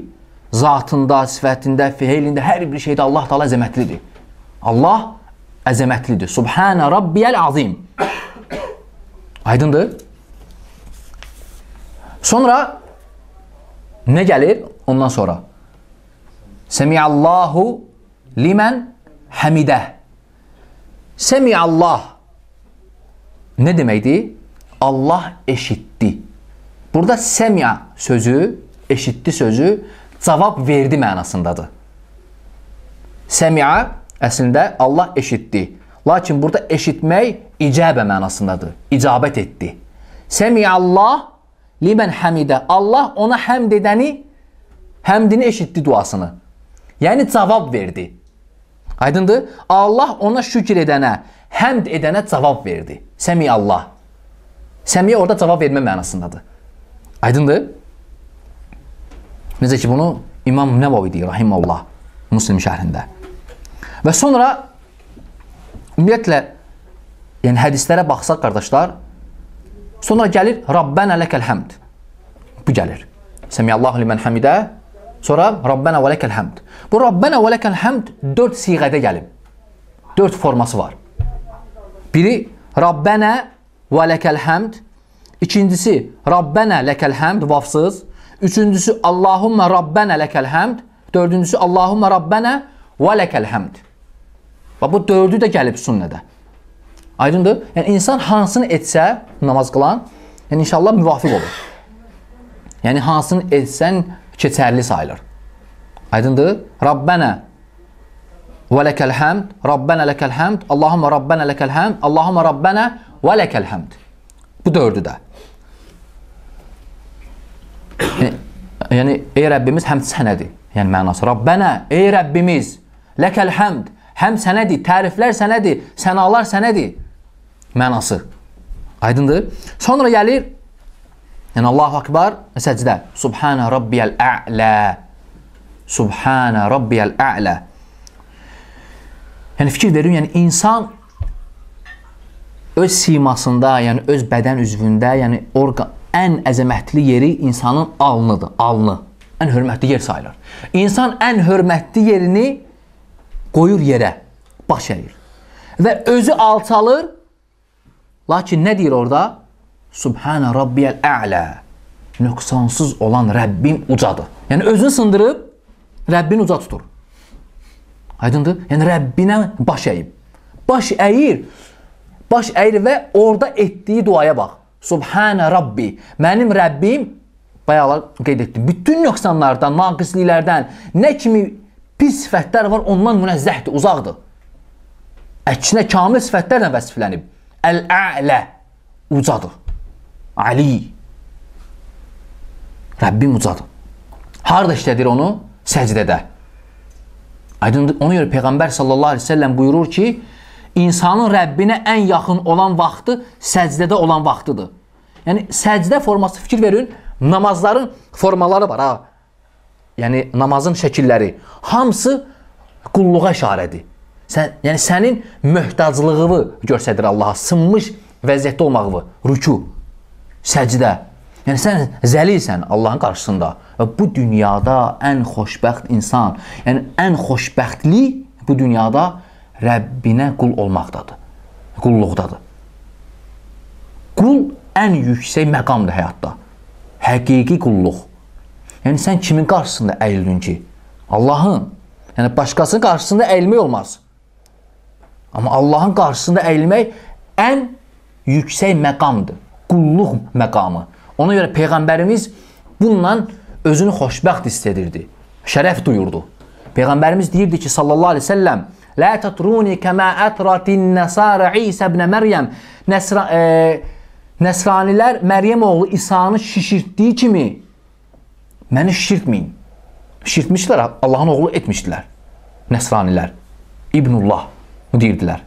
Zatında, sifətində, feilində, hər bir şeydə Allah Taala əzəmətlidir. Allah əzəmətlidir. Subhanə Rabbiyəl azim. Aydındır? Sonra Nə gəlir ondan sonra? Semiyallahu limən həmidə. Semiyallah nə deməkdir? Allah eşitdi. Burada səmiya sözü, eşitdi sözü cavab verdi mənasındadır. Səmiya əslində Allah eşitdi. Lakin burada eşitmək icabə mənasındadır. İcabət etdi. Səmiya Allah limən həmidə. Allah ona həmd edəni həmdini eşitdi duasını. Yəni cavab verdi. Aydındır? Allah ona şükür edənə, həmd edənə cavab verdi. Səmiya Allah. Səmiyə orada cavab vermə mənasındadır. Aydındır? Necə ki bunu İmam Nəvavi deyir rahimehullah Müslim şərhində. Və sonra ümumiyyətlə yəni hədislərə baxsaq qardaşlar, sonra gəlir Rabbənə ləkəl həmd. Bu gəlir. Səmiyallahu limən həmidə. Sonra Rabbənə və ləkəl həmd. Bu Rabbənə və ləkəl həmd 4 siğədə gəlib. 4 forması var. Biri Rabbənə və ləkəl həmd. İkincisi Rabbənə ləkəl həmd vafsız. Üçüncüsü Allahumma Rabbənə ləkəl həmd. Dördüncüsü Allahumma Rabbənə və ləkəl həmd. Və bu dördü də gəlib sünnədə. Aydındır? Yəni insan hansını etsə namaz qılan, yəni inşallah müvafiq olur. Yəni hansını etsən keçərli sayılır. Aydındır? Rabbənə və ləkəl həmd, Rabbənə ləkəl həmd, Allahumma Rabbənə ləkəl həmd, Allahumma Rabbənə və ləkəl həmd. Bu dördü də. Yəni, yəni ey Rəbbimiz həmd sənədir. Yəni mənası Rabbənə, ey Rəbbimiz, ləkəl həmd, həm sənədir, təriflər sənədir, sənalar sənədir. Mənası. Aydındır? Sonra gəlir Yəni Allahu Akbar səcdə. Subhana rabbiyal a'la. Subhana rabbiyal a'la. Yəni fikir verin, yəni insan öz simasında, yəni öz bədən üzvündə, yəni orqan ən əzəmətli yeri insanın alnıdır, alnı. Ən hörmətli yer sayılır. İnsan ən hörmətli yerini qoyur yerə, baş əyir. Və özü alçalır. Lakin nə deyir orada? Subhana rabbiyəl a'la. Nöqsansız olan Rəbbim ucadır. Yəni özünü sındırıb Rəbbini uca tutur. Aydındır? Yəni Rəbbinə baş əyib. Baş əyir. Baş əyir və orada etdiyi duaya bax. Subhana Rabbi. Mənim Rəbbim bayaqlar qeyd etdim. Bütün nöqsanlardan, naqisliklərdən, nə kimi pis sifətlər var, ondan münezzəhdir, uzaqdır. Əksinə kamil sifətlərlə vəsiflənib. Əl-ə'lə ucadır. Ali. Rəbbim ucadır. Harada işlədir onu? Səcdədə. Aydındır. Ona görə Peyğəmbər sallallahu əleyhi və səlləm buyurur ki, insanın Rəbbinə ən yaxın olan vaxtı səcdədə olan vaxtıdır. Yəni səcdə forması fikir verin, namazların formaları var ha. Yəni namazın şəkilləri hamısı qulluğa işarədir. Sən, yəni sənin möhtaclığını göstərir Allaha, sınmış vəziyyətdə olmağını, rüku, səcdə. Yəni sən zəlilsən Allahın qarşısında və bu dünyada ən xoşbəxt insan, yəni ən xoşbəxtlik bu dünyada Rəbbinə qul olmaqdadır. Qulluqdadır. Qul ən yüksək məqamdır həyatda. Həqiqi qulluq. Yəni sən kimin qarşısında əyildin ki? Allahın. Yəni başqasının qarşısında əyilmək olmaz. Amma Allahın qarşısında əyilmək ən yüksək məqamdır. Qulluq məqamı. Ona görə peyğəmbərimiz bununla özünü xoşbəxt hiss edirdi. Şərəf duyurdu. Peyğəmbərimiz deyirdi ki, sallallahu əleyhi və səlləm: "La tatruni kama atratin nasara İsa ibn Məryəm." Nəsra e, Nəsranilər Məryəm oğlu İsa'nı şişirtdiyi kimi məni şişirtməyin. Şişirtmişlər, Allahın oğlu etmişdilər. Nəsranilər. İbnullah deyirdilər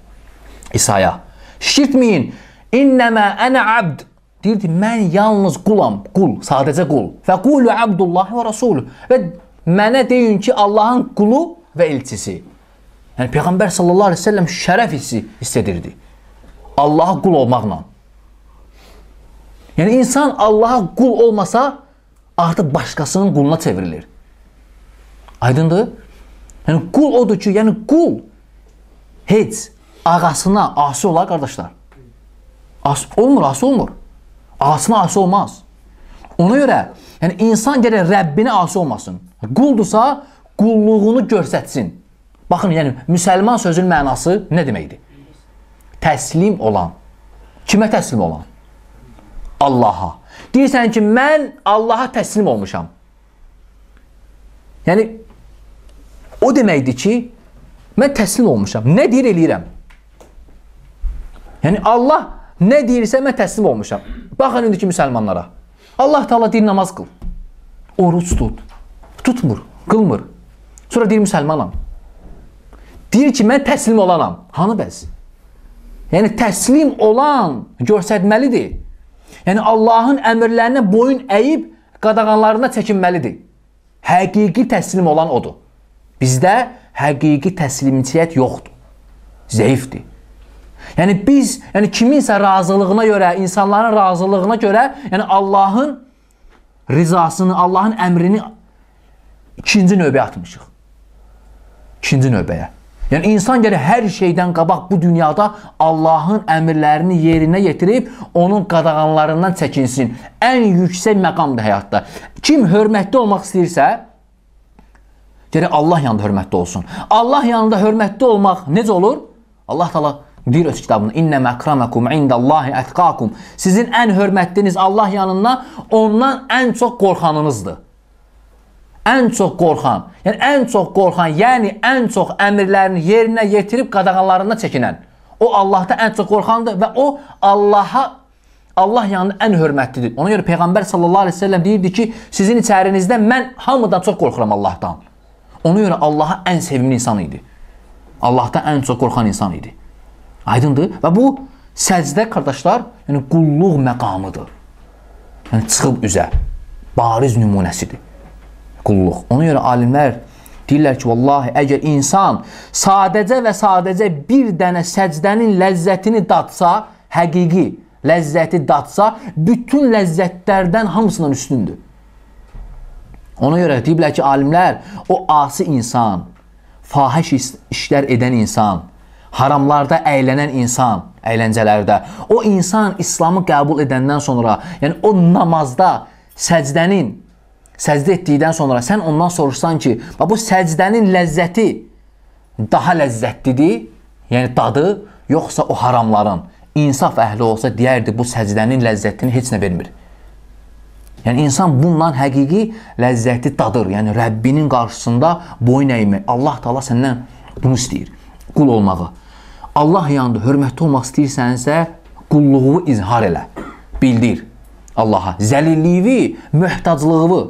İsa'ya. Şişirtməyin. İnnəmə ənə abd. Deyirdi, mən yalnız qulam, qul, sadəcə qul. Və qulu abdullah və rasulü. Və mənə deyin ki, Allahın qulu və elçisi. Yəni, Peyğəmbər sallallahu aleyhi ve sellem şərəf hissi hiss edirdi. Allaha qul olmaqla. Yəni, insan Allaha qul olmasa, artıq başqasının quluna çevrilir. Aydındır? Yəni, qul odur ki, yəni qul heç ağasına asi olar, qardaşlar. As olmur, asi olmur. Ağasına asi olmaz. Ona görə, yəni insan gərək Rəbbinə asi olmasın. Quldursa, qulluğunu göstərsin. Baxın, yəni müsəlman sözünün mənası nə deməkdir? Təslim olan. Kimə təslim olan? Allaha. Deyirsən ki, mən Allaha təslim olmuşam. Yəni o deməkdir ki, mən təslim olmuşam. Nə deyir eləyirəm? Yəni Allah nə deyirsə mən təslim olmuşam. Baxın indiki müsəlmanlara. Allah Taala deyir namaz qıl. Oruç tut. Tutmur, qılmır. Sonra deyir müsəlmanam. Deyir ki, mən təslim olanam. Hanı bəs? Yəni təslim olan göstərməlidir. Yəni Allahın əmrlərinə boyun əyib qadağanlarına çəkinməlidir. Həqiqi təslim olan odur. Bizdə həqiqi təslimçiyyət yoxdur. Zəifdir. Yəni biz, yəni kiminsə razılığına görə, insanların razılığına görə, yəni Allahın rizasını, Allahın əmrini ikinci növbəyə atmışıq. İkinci növbəyə. Yəni insan gərək hər şeydən qabaq bu dünyada Allahın əmrlərini yerinə yetirib onun qadağanlarından çəkinsin. Ən yüksək məqamdır həyatda. Kim hörmətli olmaq istəyirsə, gərək Allah yanında hörmətli olsun. Allah yanında hörmətli olmaq necə olur? Allah Taala deyir öz kitabında: "İnnə məkramakum indallahi atqakum." Sizin ən hörmətliniz Allah yanında ondan ən çox qorxanınızdır. Ən çox qorxan, yəni ən çox qorxan, yəni ən çox əmrlərini yerinə yetirib qadağanlarından çəkinən. O Allahdan ən çox qorxandır və o Allaha Allah yanında ən hörmətlidir. Ona görə Peyğəmbər sallallahu əleyhi və səlləm deyirdi ki, sizin içərinizdə mən hamıdan çox qorxuram Allahdan. Ona görə Allaha ən sevimli insan idi. Allahdan ən çox qorxan insan idi. Aydındır? Və bu səcdə qardaşlar, yəni qulluq məqamıdır. Yəni çıxıb üzə bariz nümunəsidir. Qulluq. Ona görə alimlər deyirlər ki, vallahi əgər insan sadəcə və sadəcə bir dənə səcdənin ləzzətini dadsa, həqiqi ləzzəti dadsa, bütün ləzzətlərdən hamısından üstündür. Ona görə deyiblər ki, alimlər o asi insan, fahiş işlər edən insan, haramlarda əylənən insan, əyləncələrdə, o insan İslamı qəbul edəndən sonra, yəni o namazda səcdənin səcdə etdikdən sonra sən ondan soruşsan ki, bu səcdənin ləzzəti daha ləzzətlidir, yəni dadı, yoxsa o haramların insaf əhli olsa deyərdi bu səcdənin ləzzətini heç nə vermir. Yəni insan bundan həqiqi ləzzəti dadır. Yəni Rəbbinin qarşısında boyun əymək. Allah Taala səndən bunu istəyir. Qul olmağı. Allah yanında hörmətli olmaq istəyirsənsə, qulluğunu izhar elə. Bildir Allaha. Zəlilliyi, möhtaclığı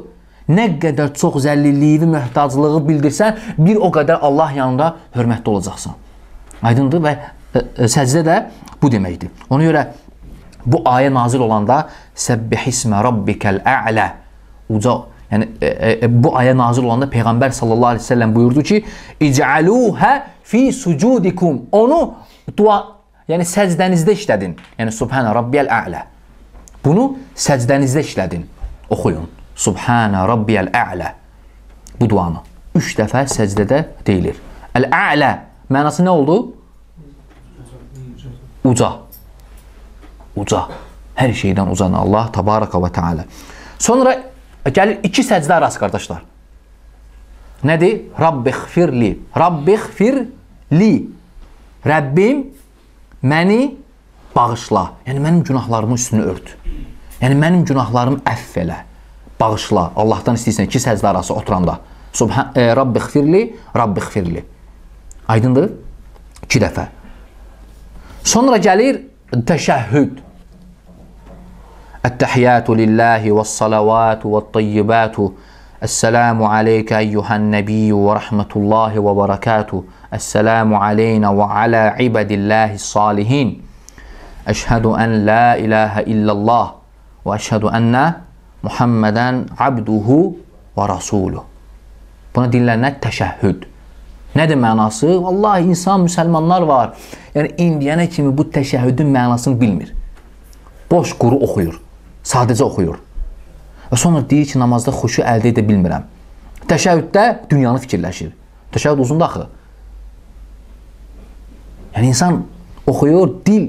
nə qədər çox zəllilliyi, möhtaclığı bildirsən, bir o qədər Allah yanında hörmətli olacaqsan. Aydındır və ə, ə, səcdə də bu deməkdir. Ona görə bu ayə nazil olanda Səbbihismə rabbikəl ə'lə uca yəni e, e, bu ayə nazil olanda peyğəmbər sallallahu əleyhi və səlləm buyurdu ki, "İc'aluha fi sucudikum." Onu dua, yəni səcdənizdə işlədin. Yəni subhana rabbiyal ə'lə. Bunu səcdənizdə işlədin. Oxuyun. Subhana rabbiyal ə'lə. Bu duanı 3 dəfə səcdədə deyilir. Əl-ə'lə mənası nə oldu? Uca. Uca. Hər şeydən ucan Allah Tabaraka və Teala. Sonra gəlir iki səcdə arası qardaşlar. Nədir? Rabbighfirli. Rabbighfirli. Rəbbim məni bağışla. Yəni mənim günahlarımın üstünü ört. Yəni mənim günahlarımı əff elə. Bağışla. Allahdan istəyirsən iki səcdə arası oturanda. Subhan e, Rabbighfirli, Rabbighfirli. Aydındır? 2 dəfə. Sonra gəlir təşəhhüd. التحيات لله والصلوات والطيبات السلام عليك أيها النبي ورحمة الله وبركاته السلام علينا وعلى عباد الله الصالحين أشهد أن لا إله إلا الله وأشهد أن محمدا عبده ورسوله Buna dinlənə təşəhhüd. Nədir mənası? Vallahi insan, müsəlmanlar var. Yəni indiyənə kimi bu təşəhhüdün mənasını bilmir. Boş quru oxuyur. Sadəcə oxuyur. Və sonra deyir ki, namazda xuşu əldə edə bilmirəm. Təşəhhüddə dünyanı fikirləşir. Təşəhhüd uzundur axı. Yəni insan oxuyur, dil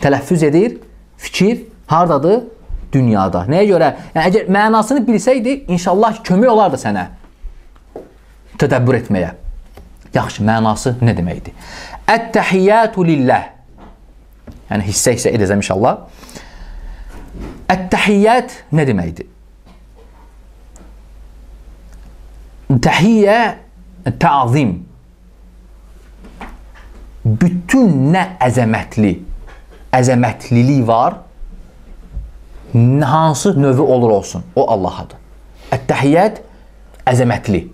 tələffüz edir, fikir hardadır? dünyada. Nəyə görə? Yəni əgər mənasını bilsəydi, inşallah kömək olardı sənə tədəbbür etməyə. Yaxşı, mənası nə deməkdir? Ət-təhiyyatu lillah. Yəni hissə-hissə edəcəm inşallah. Ət-təhiyyət nə deməkdir? Təhiyyə təzim. Bütün nə əzəmətli, əzəmətliliyi var, hansı növü olur olsun, o Allahadır. Ət-təhiyyət əzəmətli.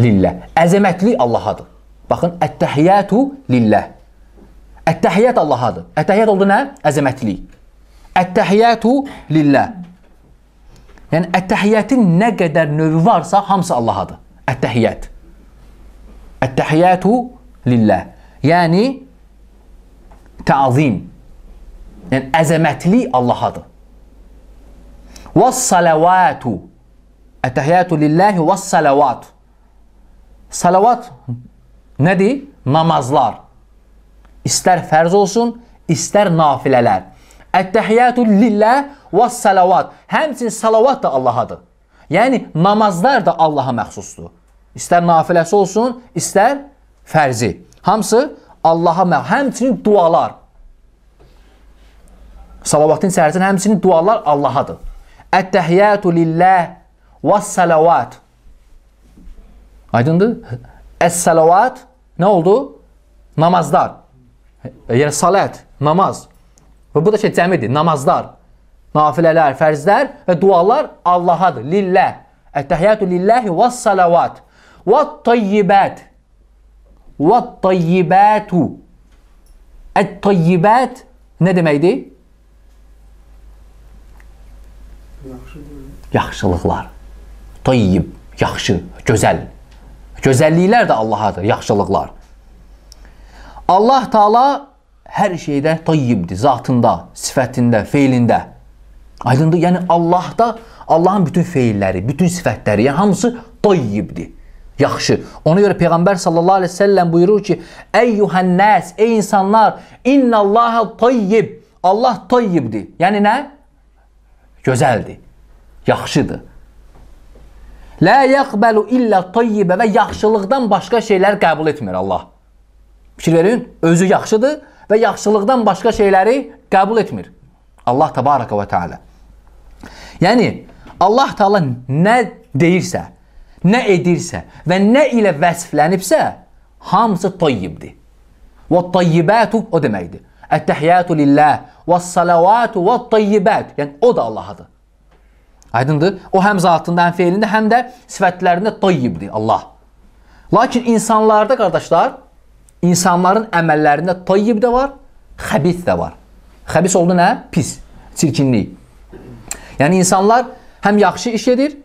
Lillah. Əzəmətli Allahadır. Baxın, ət-təhiyyatu lillah. Ət-təhiyyət Allahadır. Ət-təhiyyət oldu nə? Əzəmətli. Ət-təhiyyatu lillah. Yəni, ət-təhiyyətin nə qədər növü varsa, hamısı Allahadır. Ət-təhiyyət. Ət-təhiyyatu lillah. Yəni, təzim. Yəni, əzəmətli Allahadır. Və-salavatu. Ət-təhiyyatu lillahi və-salavat. Salavat nədir? Namazlar. İstər fərz olsun, istər nafilələr. Ət-təhiyyatu lillah və salavat. Həmçinin salavat da Allahadır. Yəni namazlar da Allaha məxsusdur. İstər nafiləsi olsun, istər fərzi. Hamısı Allaha məxsus. Həmçinin dualar. Salavatın içərisində həmçinin dualar Allahadır. Ət-təhiyyatu lillah və salavat. Aydındır? Əs-salavat nə oldu? Namazlar. Yəni salət, namaz. Və bu da şey cəmidir, namazlar, nafilələr, fərzlər və dualar Allahadır. Lillah. Ət-təhiyyatu lillahi və salavat. Və tayyibət. Və tayyibatu. Ət-tayyibət nə deməkdir? Yaxşılıqlar. Tayyib, yaxşı, gözəl. Gözəlliklər də Allahadır, yaxşılıqlar. Allah Taala hər şeydə tayyibdir, zatında, sifətində, feilində. Aydındır? Yəni Allahda Allahın bütün feilləri, bütün sifətləri, yəni hamısı tayyibdir. Yaxşı. Ona görə Peyğəmbər sallallahu əleyhi və səlləm buyurur ki: "Əyyuhan nas, ey insanlar, innallaha tayyib." Allah tayyibdir. Yəni nə? Gözəldir. Yaxşıdır. La yaqbalu illa tayyibə və yaxşılıqdan başqa şeylər qəbul etmir Allah. Fikir verin, özü yaxşıdır və yaxşılıqdan başqa şeyləri qəbul etmir. Allah təbaraka və teala. Yəni Allah Taala nə deyirsə, nə edirsə və nə ilə vəsflənibsə, hamısı tayyibdir. Və tayyibatu o deməkdir. Ət-təhiyyatu lillah və salavatu və tayyibat. Yəni o da Allahadır. Aydındır? O həm zatında, həm feilində, həm də sifətlərində tayyibdir Allah. Lakin insanlarda qardaşlar, insanların əməllərində tayyib də var, xəbis də var. Xəbis oldu nə? Pis, çirkinlik. Yəni insanlar həm yaxşı iş edir,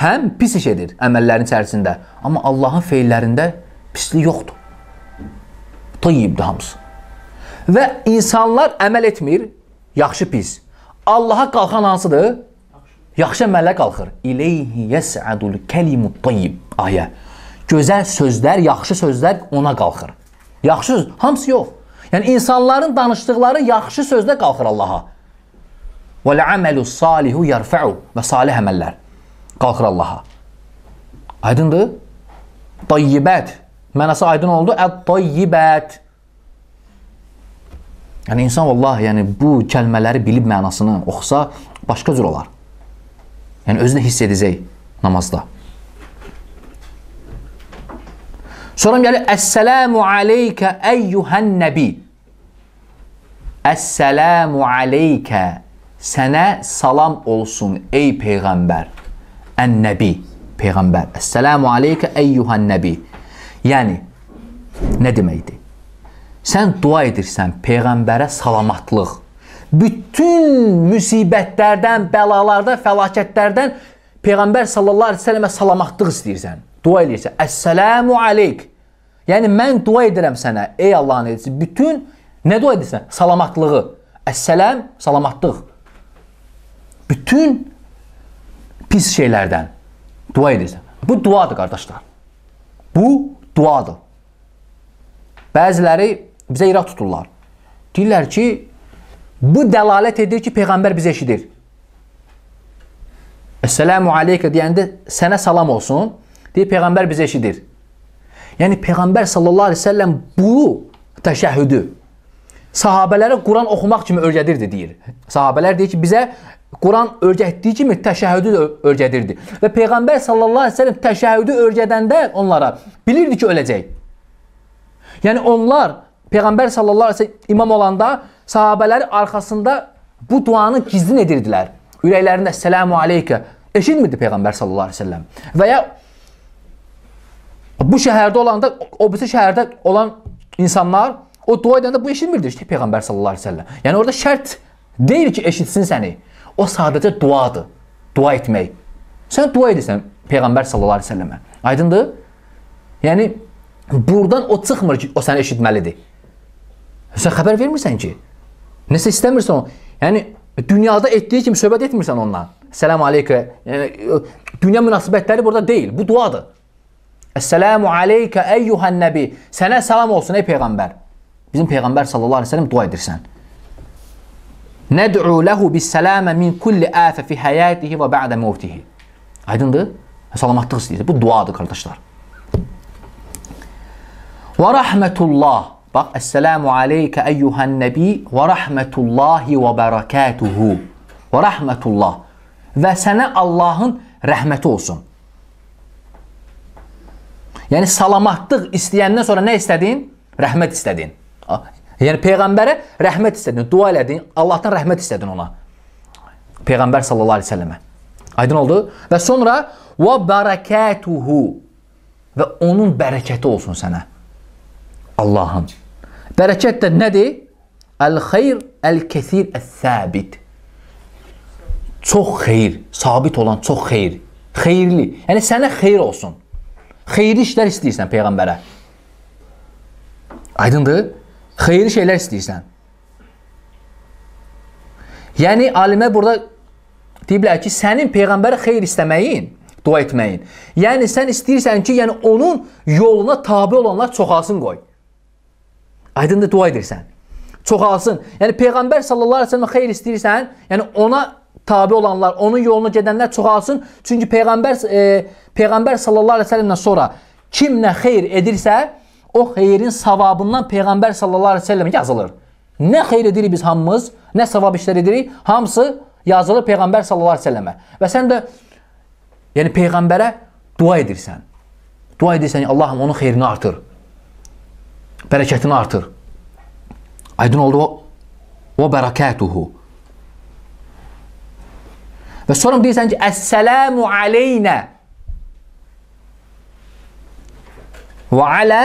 həm pis iş edir əməllərin içərisində. Amma Allahın feillərində pislik yoxdur. Tayyibdir hamısı. Və insanlar əməl etmir, yaxşı pis. Allaha qalxan hansıdır? Yaxşı əməllə qalxır. İleyhi yəs'adul kəlimut tayyib ayə. Gözəl sözlər, yaxşı sözlər ona qalxır. Yaxşı söz, hamısı yox. Yəni insanların danışdıqları yaxşı sözlə qalxır Allaha. Vəl amelu salihu yarfa'u və salih əməllər qalxır Allaha. Aydındır? Tayyibət. Mənası aydın oldu. Ət-tayyibət. Yəni insan vallahi yəni bu kəlmələri bilib mənasını oxusa başqa cür olar. Yəni özünü hiss edəcək namazda. Sonra gəlir Əssəlamu aleykə əyyuhən nəbi. Əssəlamu aleykə sənə salam olsun ey peyğəmbər. Ən-nəbi peyğəmbər. Əssəlamu aleykə əyyuhən nəbi. Yəni nə deməkdir? Sən dua edirsən peyğəmbərə salamatlıq. Bütün müsibətlərdən, bəlalardan, fəlakətlərdən peyğəmbər sallallahu əleyhi və səlləmə salamatlıq istəyirsən dua eləyirsən. Əssəlamu aleyk. Yəni mən dua edirəm sənə, ey Allahın elçisi. Bütün nə dua edirsən? Salamatlığı. Əssəlam, salamatlıq. Bütün pis şeylərdən dua edirsən. Bu duadır qardaşlar. Bu duadır. Bəziləri bizə irad tuturlar. Deyirlər ki, bu dəlalət edir ki, peyğəmbər bizi eşidir. Esselamu aleykə deyəndə sənə salam olsun. Deyir peyğəmbər bizə eşidir. Yəni peyğəmbər sallallahu əleyhi və səlləm bu təşəhhüdü sahabələrə Quran oxumaq kimi öyrədirdi deyir. Sahabələr deyir ki, bizə Quran öyrətdiyi kimi təşəhhüdü də öyrədirdi. Və peyğəmbər sallallahu əleyhi və səlləm təşəhhüdü öyrədəndə onlara bilirdi ki, öləcək. Yəni onlar peyğəmbər sallallahu əleyhi və səlləm imam olanda sahabələri arxasında bu duanı gizlin edirdilər. Ürəklərində "Selamu aleykə" eşitmirdi peyğəmbər sallallahu əleyhi və səlləm. Və ya bu şəhərdə olanda o birisi şəhərdə olan insanlar o dua edəndə bu eşitmirdi ki, peyğəmbər sallallahu əleyhi və səlləm. Yəni orada şərt deyil ki, eşitsin səni. O sadəcə duadır. Dua etmək. Sən dua edirsən peyğəmbər sallallahu əleyhi və səlləmə. Aydındır? Yəni buradan o çıxmır ki, o səni eşitməlidir. Sən xəbər vermirsən ki. Nəsə istəmirsən o. Yəni dünyada etdiyi kimi söhbət etmirsən ondan. Səlam aleykə. Yəni dünya münasibətləri burada deyil. Bu duadır. Esselamu aleykə eyyuhan nəbi. Sənə salam olsun ey peyğəmbər. Bizim peyğəmbər sallallahu əleyhi və səlləm dua edirsən. Nəd'u lehu bis-salamə min kulli afə fi həyatihi və ba'də mevtihi. Aydındır? Salamatlıq istəyir. Bu duadır qardaşlar. Və rahmetullah. Bax, Esselamu aleykə eyyuhan nəbi və rahmetullahi və bərəkətuhu. Və rahmetullah. Və sənə Allahın rəhməti olsun. Yəni salamatlıq istəyəndən sonra nə istədin? Rəhmət istədin. Yəni peyğəmbərə rəhmət istədin, dua elədin, Allahdan rəhmət istədin ona. Peyğəmbər sallallahu əleyhi və səlləmə. Aydın oldu? Və sonra və bərəkətuhu və onun bərəkəti olsun sənə. Allahın. Bərəkət də nədir? Əl-xeyr, əl-kəsir, əs-səbit. Çox xeyir, sabit olan çox xeyir. Xeyirli. Yəni sənə xeyir olsun. Xeyirli işlər istəyirsən peyğəmbərə. Aydındır? Xeyirli şeylər istəyirsən. Yəni alimə burada deyiblər ki, sənin peyğəmbərə xeyir istəməyin, dua etməyin. Yəni sən istəyirsən ki, yəni onun yoluna tabe olanlar çoxalsın qoy. Aydındır dua edirsən. Çoxalsın. Yəni peyğəmbər sallallahu əleyhi və səlləm xeyir istəyirsən, yəni ona tabe olanlar, onun yoluna gedənlər çoxalsın. Çünki peyğəmbər e, peyğəmbər sallallahu əleyhi və səlləmdən sonra kim nə xeyir edirsə, o xeyrin savabından peyğəmbər sallallahu əleyhi və səlləm yazılır. Nə xeyir edirik biz hamımız, nə savab işlər edirik, hamısı yazılır peyğəmbər sallallahu əleyhi və səlləmə. Və sən də yəni peyğəmbərə dua edirsən. Dua edirsən, Allahım onun xeyrini artır. Bərəkətini artır. Aydın oldu o və bərəkətuhu. Və sonra deyirsən ki, Əssəlamu aleynə və alə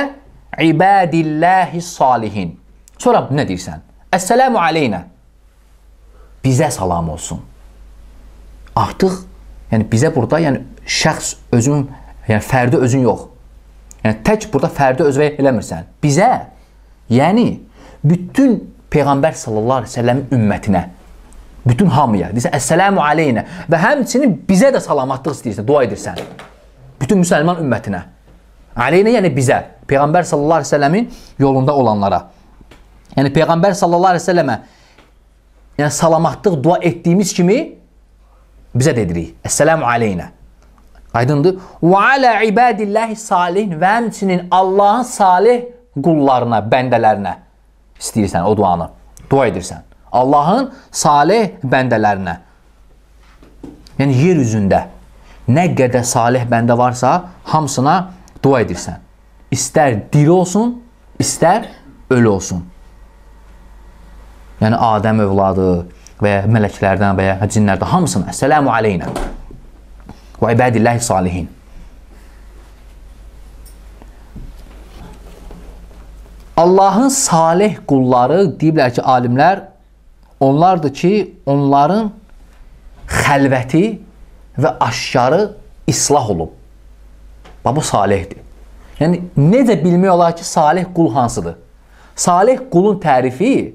ibadilləhi salihin. Sonra nə deyirsən? Əssəlamu aleynə. Bizə salam olsun. Artıq, yəni bizə burada, yəni şəxs özün, yəni fərdi özün yox. Yəni tək burada fərdi özvə eləmirsən. Bizə, yəni bütün Peyğəmbər sallallahu əleyhi və səlləmin ümmətinə, bütün hamıya deyirsən əssəlamu aleynə və həmçinin bizə də salamatlıq istəyirsən, dua edirsən. Bütün müsəlman ümmətinə. Aleynə yəni bizə, Peyğəmbər sallallahu əleyhi və səlləmin yolunda olanlara. Yəni Peyğəmbər sallallahu əleyhi və səlləmə yəni salamatlıq dua etdiyimiz kimi bizə də edirik. Əssəlamu aleynə. Aydındır? Və alə ibadillahi salihin və həmçinin Allahın salih qullarına, bəndələrinə istəyirsən o duanı. Dua edirsən. Allahın salih bəndələrinə. Yəni yer üzündə nə qədər salih bəndə varsa, hamısına dua edirsən. İstər diri olsun, istər ölü olsun. Yəni Adəm övladı və ya mələklərdən və ya cinlərdən hamısına Əssəlamu aleynə və ibadilləhi salihin. Allahın salih qulları deyiblər ki, alimlər onlardır ki, onların xəlvəti və aşkarı islah olub. Bax, bu salihdir. Yəni, necə bilmək olar ki, salih qul hansıdır? Salih qulun tərifi,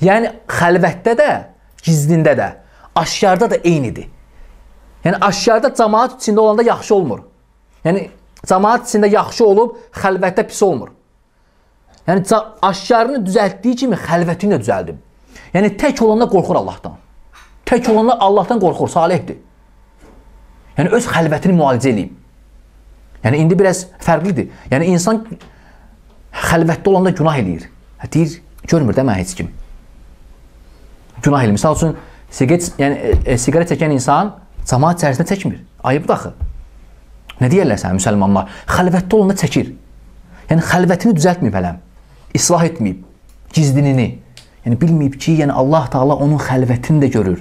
yəni xəlvətdə də, gizlində də, aşkarda da eynidir. Yəni, aşkarda cəmaat içində olanda yaxşı olmur. Yəni, cəmaat içində yaxşı olub, xəlvətdə pis olmur. Yəni, aşkarını düzəltdiyi kimi xəlvətini də düzəldim. Yəni, tək olanda qorxur Allahdan. Tək olanda Allahdan qorxur, salihdir. Yəni öz xəlvətini müalicə eləyib. Yəni indi biraz fərqlidir. Yəni insan xəlvətdə olanda günah eləyir. Deyir, görmür də mən heç kim. Günah eləyir. Məsəl üçün siqaret, yəni e, e, siqaret çəkən insan cəmaət içərisində çəkmir. Ayıbdır axı. Nə deyirlər sən müsəlmanlar? Xəlvətdə olanda çəkir. Yəni xəlvətini düzəltməyib hələm. İslah etməyib gizlinini. Yəni bilməyib ki, yəni Allah Taala onun xəlvətini də görür.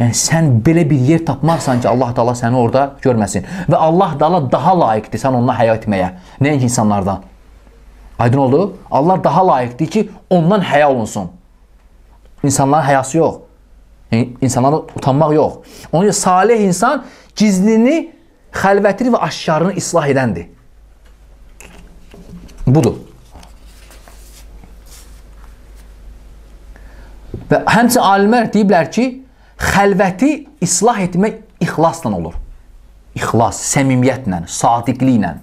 Yəni sən belə bir yer tapmaqsan ki, Allah Taala səni orada görməsin və Allah Taala daha layiqdir sən ondan həya etməyə, nəinki insanlardan. Aydın oldu? Allah daha layiqdir ki, ondan həya olunsun. İnsanların həyası yox. Yəni insanlara utanmaq yox. Onun üçün salih insan gizlini, xəlvətini və aşkarını islah edəndir. Budur. Və həmçə alimlər deyiblər ki, xəlvəti islah etmək ixlasla olur. İxlas, səmimiyyətlə, sadiqliklə.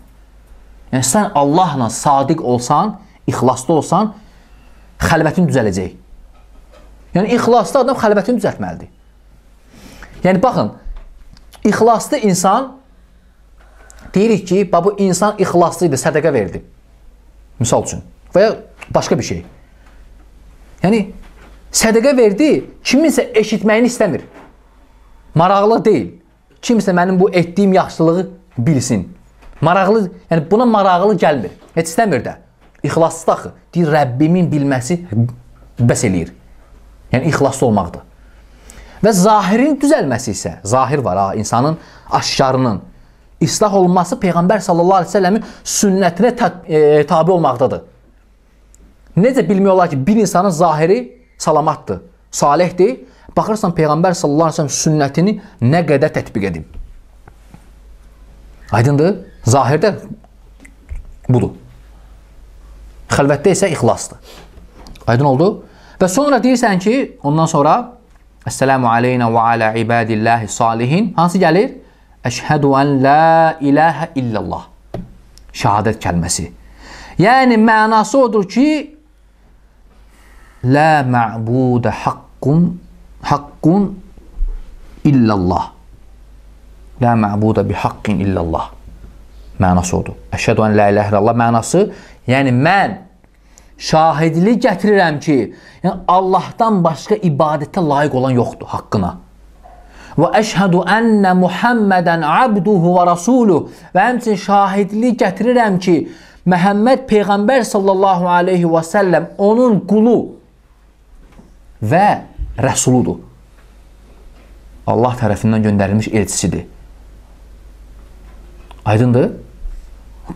Yəni sən Allahla sadiq olsan, ixlaslı olsan, xəlvətin düzələcək. Yəni ixlaslı adam xəlvətini düzəltməlidir. Yəni baxın, ixlaslı insan deyirik ki, bu insan ixlaslı idi, sədaqə verdi. Misal üçün və ya başqa bir şey. Yəni Sədəqə verdi, kiminsə eşitməyini istəmir. Maraqlı deyil. Kimsə mənim bu etdiyim yaxşılığı bilsin. Maraqlı, yəni buna maraqlı gəlmir. Heç istəmir də. İxlaslı axı. Deyir Rəbbimin bilməsi bəs eləyir. Yəni ixlaslı olmaqdır. Və zahirin düzəlməsi isə, zahir var ha, insanın aşkarının islah olunması Peyğəmbər sallallahu əleyhi və səlləmin sünnətinə e, tabe olmaqdadır. Necə bilmək olar ki, bir insanın zahiri salamatdır, salihdir. Baxırsan Peyğəmbər sallallahu əleyhi və səlləm sünnətini nə qədər tətbiq edib. Aydındır? Zahirdə budur. Xəlvətdə isə ixlasdır. Aydın oldu? Və sonra deyirsən ki, ondan sonra Əssəlamu aleynə və alə ibadillahi salihin hansı gəlir? Əşhədu ən la ilahə illallah. Şəhadət kəlməsi. Yəni mənası odur ki, La ma'budə haqqun haqqun illallah. La ma'budə bi haqqin illallah. Mənası odur. Əşhədu an la ilahe illallah mənası, yəni mən şahidlik gətirirəm ki, yəni Allahdan başqa ibadətə layiq olan yoxdur haqqına. Və əşhədu ənə Muhammədən abduhu və rasuluhu və həmçinin şahidlik gətirirəm ki, Məhəmməd Peyğəmbər sallallahu aleyhi və səlləm onun qulu, və rəsuludur. Allah tərəfindən göndərilmiş elçisidir. Aydındır?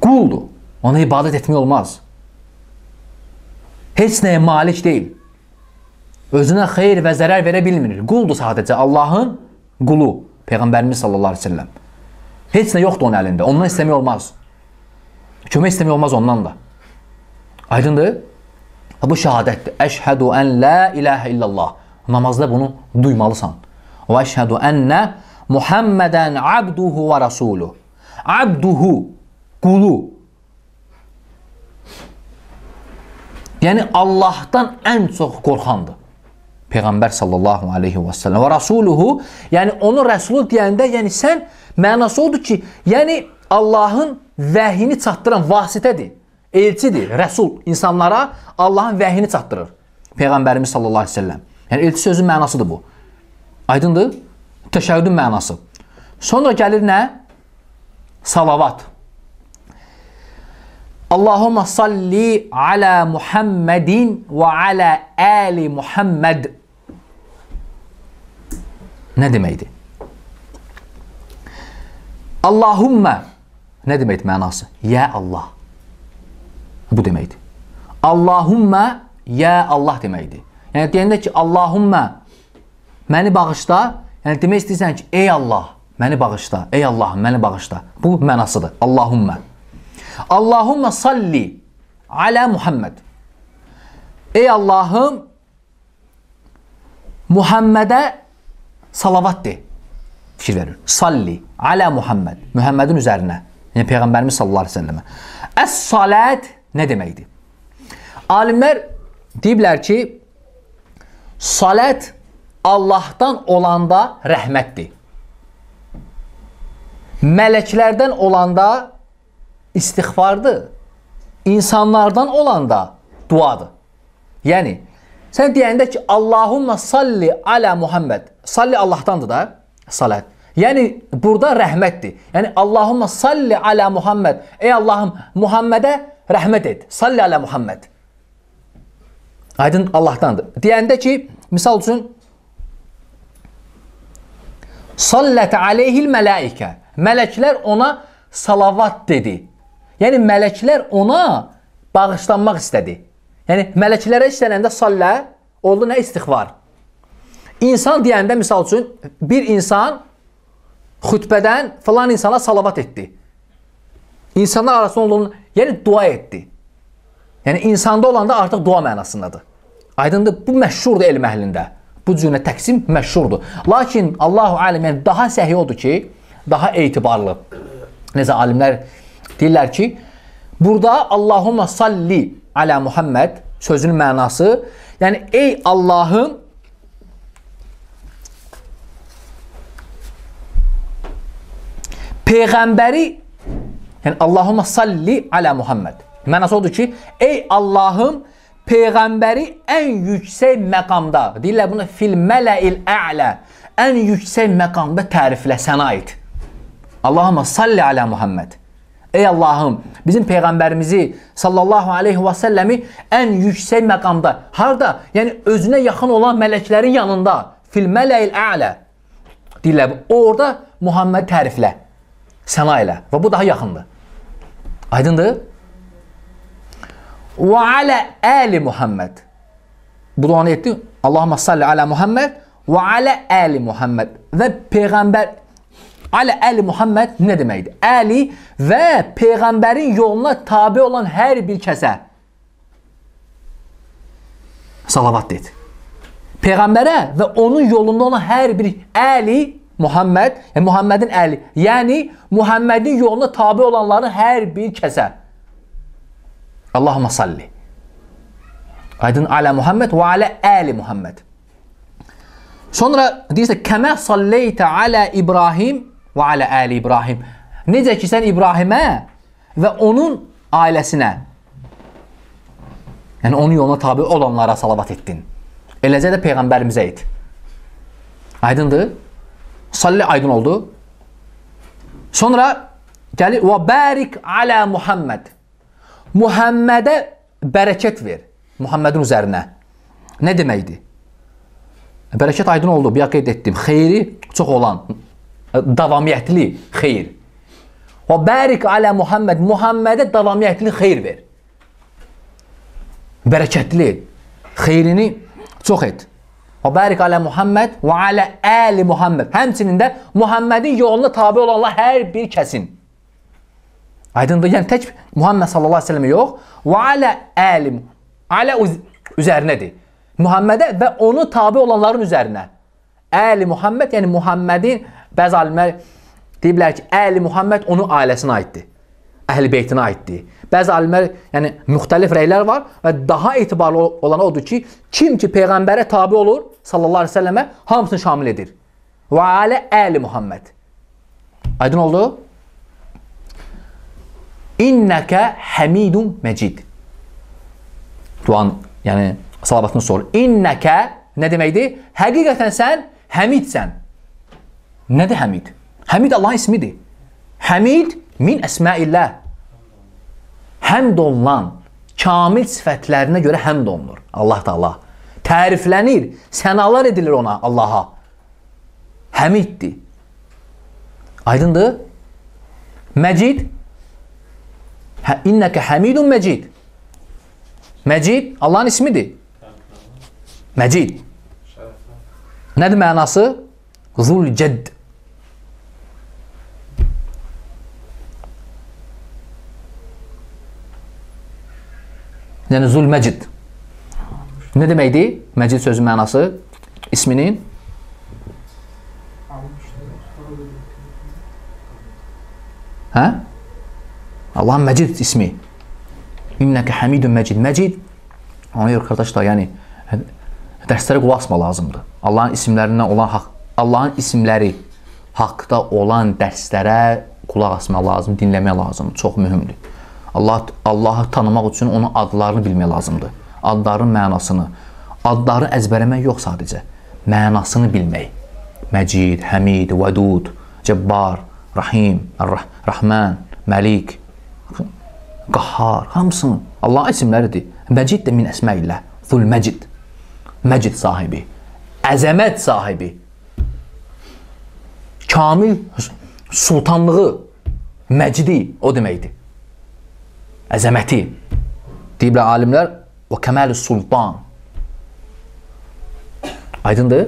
Quldur. Ona ibadət etmək olmaz. Heç nəyə malik deyil. Özünə xeyr və zərər verə bilmir. Quldur sadəcə Allahın qulu. Peyğəmbərimiz sallallahu əleyhi və səlləm. Heç nə yoxdur onun əlində. Ondan istəmək olmaz. Kömək istəmək olmaz ondan da. Aydındır? Bu şəhadətdir. Əşhədu ən la ilahə illallah. Namazda bunu duymalısan. Və əşhədu ənnə Muhammədən abduhu və rasuluhu. Abduhu, qulu. Yəni Allahdan ən çox qorxandır. Peyğəmbər sallallahu aleyhi və səlləm və rasuluhu, yəni onu rəsulu deyəndə, yəni sən mənası odur ki, yəni Allahın vəhini çatdıran vasitədir elçidir, rəsul insanlara Allahın vəhini çatdırır. Peyğəmbərimiz sallallahu əleyhi və səlləm. Yəni elçi sözün mənasıdır bu. Aydındır? Təşəkkürün mənası. Sonra gəlir nə? Salavat. Allahumma salli ala Muhammedin və ala ali Muhammed. Nə deməkdir? Allahumma nə deməkdir mənası? Ya Allah bu deməkdir. Allahumma ya Allah deməkdir. Yəni deyəndə ki, Allahumma məni bağışla, yəni demək istəyirsən ki, ey Allah, məni bağışla, ey Allah, məni bağışla. Bu mənasıdır. Allahumma. Allahumma salli ala Muhammed. Ey Allahım, Muhammedə salavat de. Fikir verir. Salli ala Muhammed. Muhammedin üzərinə. Yəni Peyğəmbərimiz sallallahu əleyhi və səlləmə. Əs-salat nə deməkdir? Alimlər deyiblər ki, salət Allahdan olanda rəhmətdir. Mələklərdən olanda istiğfardır. İnsanlardan olanda duadır. Yəni sən deyəndə ki, Allahumma salli ala Muhammed. Salli Allahdandır da, salat. Yəni burada rəhmətdir. Yəni Allahumma salli ala Muhammed. Ey Allahım Muhammedə rəhmət et. Salli ala Muhammed. Aydın Allahdandır. Deyəndə ki, misal üçün Sallət aleyhil mələikə. Mələklər ona salavat dedi. Yəni mələklər ona bağışlanmaq istədi. Yəni mələklərə istənəndə sallə oldu nə istighfar. İnsan deyəndə misal üçün bir insan xütbədən falan insana salavat etdi. İnsanlar arasında olduğunu, yəni dua etdi. Yəni insanda olanda artıq dua mənasındadır. Aydındır, bu məşhurdur elm əhlində. Bu cürə təqsim məşhurdur. Lakin Allahu aləm, yəni daha səhi odur ki, daha etibarlı. Necə alimlər deyirlər ki, burada Allahumma salli ala Muhammed sözünün mənası, yəni ey Allahım Peyğəmbəri yəni Allahumma salli ala Muhammed. Mənası odur ki, ey Allahım Peyğəmbəri ən yüksək məqamda, deyirlər bunu fil mələil ə'lə, ən yüksək məqamda təriflə, sənə et. Allahumma salli ala Muhammed. Ey Allahım, bizim Peyğəmbərimizi sallallahu aleyhi və səlləmi ən yüksək məqamda, harada? Yəni özünə yaxın olan mələklərin yanında, fil mələil ə'lə. Deyirlər, orada Muhammed təriflə, səna elə və bu daha yaxındır. Aydındır? Və alə əli Muhammed. Bu duanı etdi. Allahumma salli alə Muhammed və alə əli Muhammed. Və Peyğəmbər alə əli Muhammed nə deməkdir? Əli və Peyğəmbərin yoluna tabi olan hər bir kəsə salavat et. Peyğəmbərə və onun yolunda olan hər bir əli Muhammed, yəni Muhammedin əli, yəni Muhammedin yoluna tabi olanların hər bir kəsə Allahumma salli. Aydın alə Muhammed və alə əli Muhammed. Sonra deyirsə, kəmə salleytə alə İbrahim və alə əli İbrahim. Necə ki, sən İbrahimə və onun ailəsinə, yəni onun yoluna tabi olanlara salavat etdin. Eləcə də Peyğəmbərimizə et. Aydındır? Salli aydın oldu. Sonra gəlir və bərik alə Muhammed. Muhammədə bərəkət ver. Muhammədin üzərinə. Nə deməkdir? Bərəkət aydın oldu, bir qeyd etdim. Xeyri çox olan, davamiyyətli xeyir. Və bərik alə Muhammed, Muhammədə davamiyyətli xeyir ver. Bərəkətli, xeyrini çox et. Və bərik alə Muhammed və alə əli Muhammed. Həmçinin də Muhammedin yoluna tabi olanlar hər bir kəsin. Aydındır? Yəni tək Muhammed sallallahu əleyhi və səlləm yox, və alə əlim, alə üz üzərinədir. Muhammedə və onu tabe olanların üzərinə. Əli Muhammed, yəni Muhammedin bəzi alimlər deyiblər ki, Əli Muhammed onun ailəsinə aiddir. Əhl-i beytinə aiddir. Bəzi alimlər, yəni müxtəlif rəylər var və daha etibarlı olan odur ki, kim ki peyğəmbərə tabe olur sallallahu əleyhi və səlləmə hamısını şamil edir. Və alə Əli Muhammed. Aydın oldu? İnnəkə həmidun məcid. Duan, yəni salavatını sorur. İnnəkə nə deməkdir? Həqiqətən sən həmidsən. Nədir həmid? Həmid Allahın ismidir. Həmid min əsməillah. Həmd olunan kamil sifətlərinə görə həmd olunur. Allah da Allah. Təriflənir, sənalar edilir ona, Allaha. Həmiddir. Aydındır? Məcid Hə, İnnəkə həmidun məcid. Məcid Allahın ismidir. Məcid. Nədir mənası? Zul cədd. Yəni zul məcid. Nə deməkdir? Məcid sözü mənası isminin Hə? Allahın Məcid ismi. İnnəkə Həmidun Məcid. Məcid ona görə qardaşlar, yəni dərslərə qulaq asma lazımdır. Allahın isimlərindən olan haqq, Allahın isimləri haqqda olan dərslərə qulaq asmaq lazım, dinləmək lazımdır. Çox mühümdür. Allah Allahı tanımaq üçün onun adlarını bilmək lazımdır. Adların mənasını, adları əzbərləmək yox sadəcə, mənasını bilmək. Məcid, Həmid, Vədud, Cəbbar, Rahim, Rah Rahman, Məlik, Qahhar, hamısını Allahın isimləridir. Məcid də min əsməillah. Zul Məcid. Məcid sahibi. Əzəmət sahibi. Kamil sultanlığı, məcidi o deməkdir. Əzəməti. Deyiblər alimlər, o kəməl sultan. Aydındır?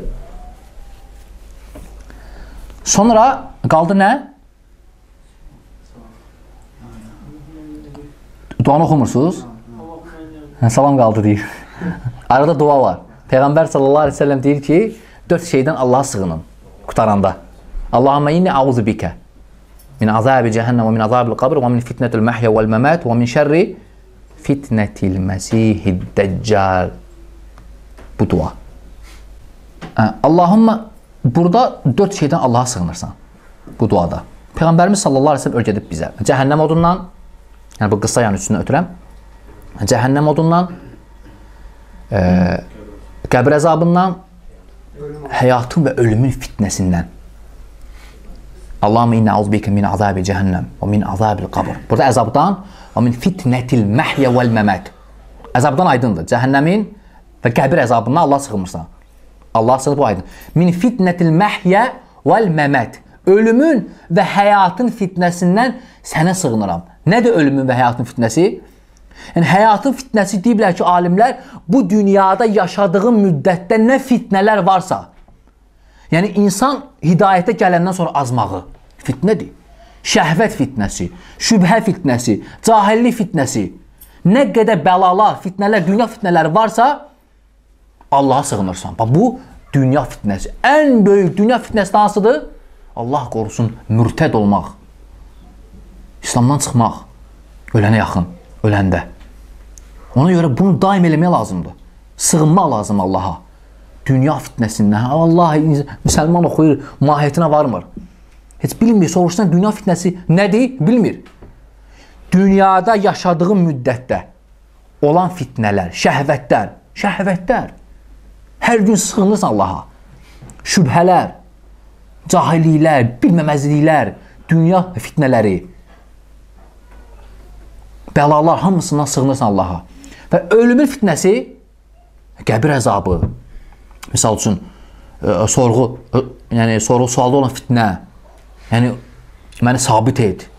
Sonra qaldı nə? Duanı oxumursunuz? Hə, salam qaldı deyir. Arada dua var. Peyğəmbər sallallahu əleyhi və səlləm deyir ki, dörd şeydən Allaha sığının qutaranda. Allahumma inni a'udhu bika min azabi cəhənnəm və min azabil qabr və min fitnetil məhyə vəl məmət və min şərri fitnetil məsihid dəccal. Bu dua. Allahumma burada dörd şeydən Allaha sığınırsan bu duada. Peyğəmbərimiz sallallahu əleyhi və səlləm öyrədib bizə. Cəhənnəm odundan, yəni bu qısa yəni üstünə ötürəm. Cəhənnəm odundan, e, qəbr əzabından, həyatın və ölümün fitnəsindən. Allahumma inna auzubika min azabi cəhənnəm və min azabil qabr. Burada əzabdan və min fitnetil məhyə vəl məmət. Əzabdan aydındır. Cəhənnəmin və qəbir əzabından Allah sığınırsan. Allah sığınır bu aydın. Min fitnetil məhyə vəl məmət. Ölümün və həyatın fitnəsindən sənə sığınıram. Nədir ölümün və həyatın fitnəsi? Yəni həyatın fitnəsi deyiblər ki, alimlər bu dünyada yaşadığın müddətdə nə fitnələr varsa, yəni insan hidayətə gələndən sonra azmağı fitnədir. Şəhvət fitnəsi, şübhə fitnəsi, cahillik fitnəsi, nə qədər bəlalar, fitnələr, dünya fitnələri varsa, Allaha sığınırsan. Bax bu dünya fitnəsi. Ən böyük dünya fitnəsi hansıdır? Allah qorusun, mürtəd olmaq. İslamdan çıxmaq. Ölənə yaxın, öləndə. Ona görə bunu daim eləmək lazımdır. Sığınmaq lazım Allaha. Dünya fitnəsindən. Allah müsəlman oxuyur, mahiyyətinə varmır. Heç bilmir, soruşsan dünya fitnəsi nədir? Bilmir. Dünyada yaşadığın müddətdə olan fitnələr, şəhvətlər, şəhvətlər. Hər gün sığınırsan Allaha. Şübhələr, cahilliklər, bilməməzliklər, dünya fitnələri, bəlalar hamısından sığınırsan Allaha. Və ölümün fitnəsi qəbir əzabı. Məsəl üçün ə, sorğu, ə, yəni sorğu sualda olan fitnə. Yəni məni sabit et.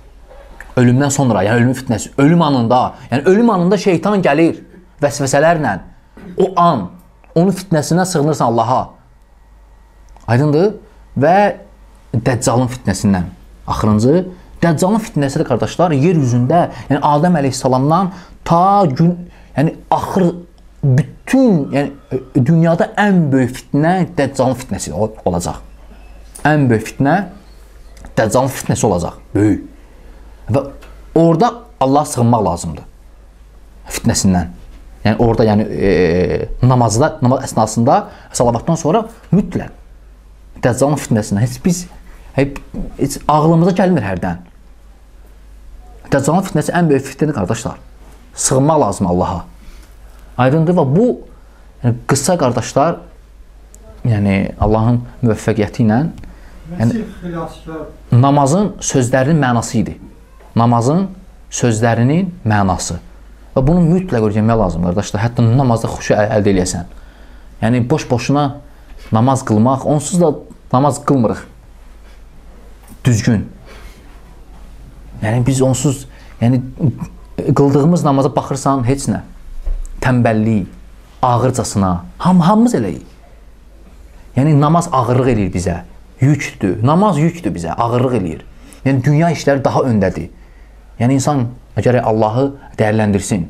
Ölümdən sonra, yəni ölümün fitnəsi, ölüm anında, yəni ölüm anında şeytan gəlir vəsvəsələrlə. O an onun fitnəsindən sığınırsan Allaha. Aydındır? Və Dəccalın fitnəsindən. Axırıncı Dəccalın fitnəsi də qardaşlar yer üzündə, yəni Adəm əleyhissalamdan ta gün, yəni axır bütün, yəni dünyada ən böyük fitnə Dəccalın fitnəsi olacaq. Ən böyük fitnə Dəccalın fitnəsi olacaq. Böyük. Və orada Allah sığınmaq lazımdır. Fitnəsindən. Yəni orada yəni e, namazda, namaz əsnasında salavatdan sonra mütləq Dəccalın fitnəsindən heç biz heç, heç ağlımıza gəlmir hərdən. Dəccalın fitnəsi ən böyük fitnədir qardaşlar. Sığınmaq lazım Allaha. Aydındır və bu yəni qısa qardaşlar yəni Allahın müvəffəqiyyəti ilə yəni namazın sözlərinin mənası idi namazın sözlərinin mənası. Və bunu mütləq öyrənmək lazımdır qardaşlar. Hətta namazda xuşu əldə eləyəsən. Yəni boş-boşuna namaz qılmaq, onsuz da namaz qılmırıq. Düzgün. Yəni biz onsuz, yəni qıldığımız namaza baxırsan heç nə. Tənbəllik, ağırcasına, ham hamımız eləyik. Yəni namaz ağırlıq eləyir bizə. Yükdür. Namaz yükdür bizə, ağırlıq eləyir. Yəni dünya işləri daha öndədir. Yəni insan əgər Allahı dəyərləndirsin,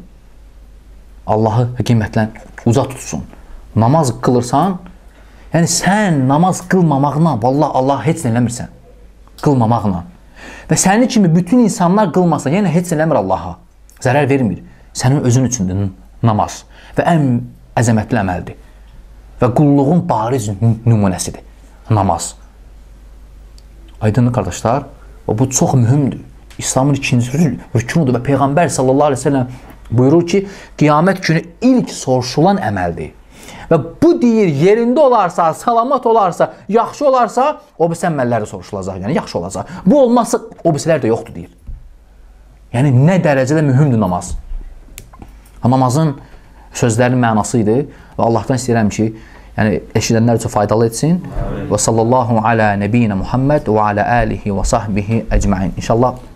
Allahı qiymətlə uca tutsun, namaz qılırsan, yəni sən namaz qılmamaqla vallah Allah heç nə eləmirsən. Qılmamaqla. Və sənin kimi bütün insanlar qılmasa, yəni heç nə eləmir Allaha. Zərər vermir. Sənin özün üçündür namaz və ən əzəmətli əməldir. Və qulluğun bariz nümunəsidir namaz. Aydınlı qardaşlar, Və bu çox mühümdür. İslamın ikinci rüknudur və Peyğəmbər sallallahu əleyhi və səlləm buyurur ki, qiyamət günü ilk soruşulan əməldir. Və bu deyir, yerində olarsa, salamat olarsa, yaxşı olarsa, o birisi əməlləri soruşulacaq, yəni yaxşı olacaq. Bu olmazsa, o birisilər də yoxdur deyir. Yəni nə dərəcədə mühümdür namaz. Ha, namazın sözlərinin mənası idi və Allahdan istəyirəm ki, yəni eşidənlər üçün faydalı etsin. Və sallallahu ala nəbiyinə Muhammed və ala alihi və sahbihi əcmaîn. İnşallah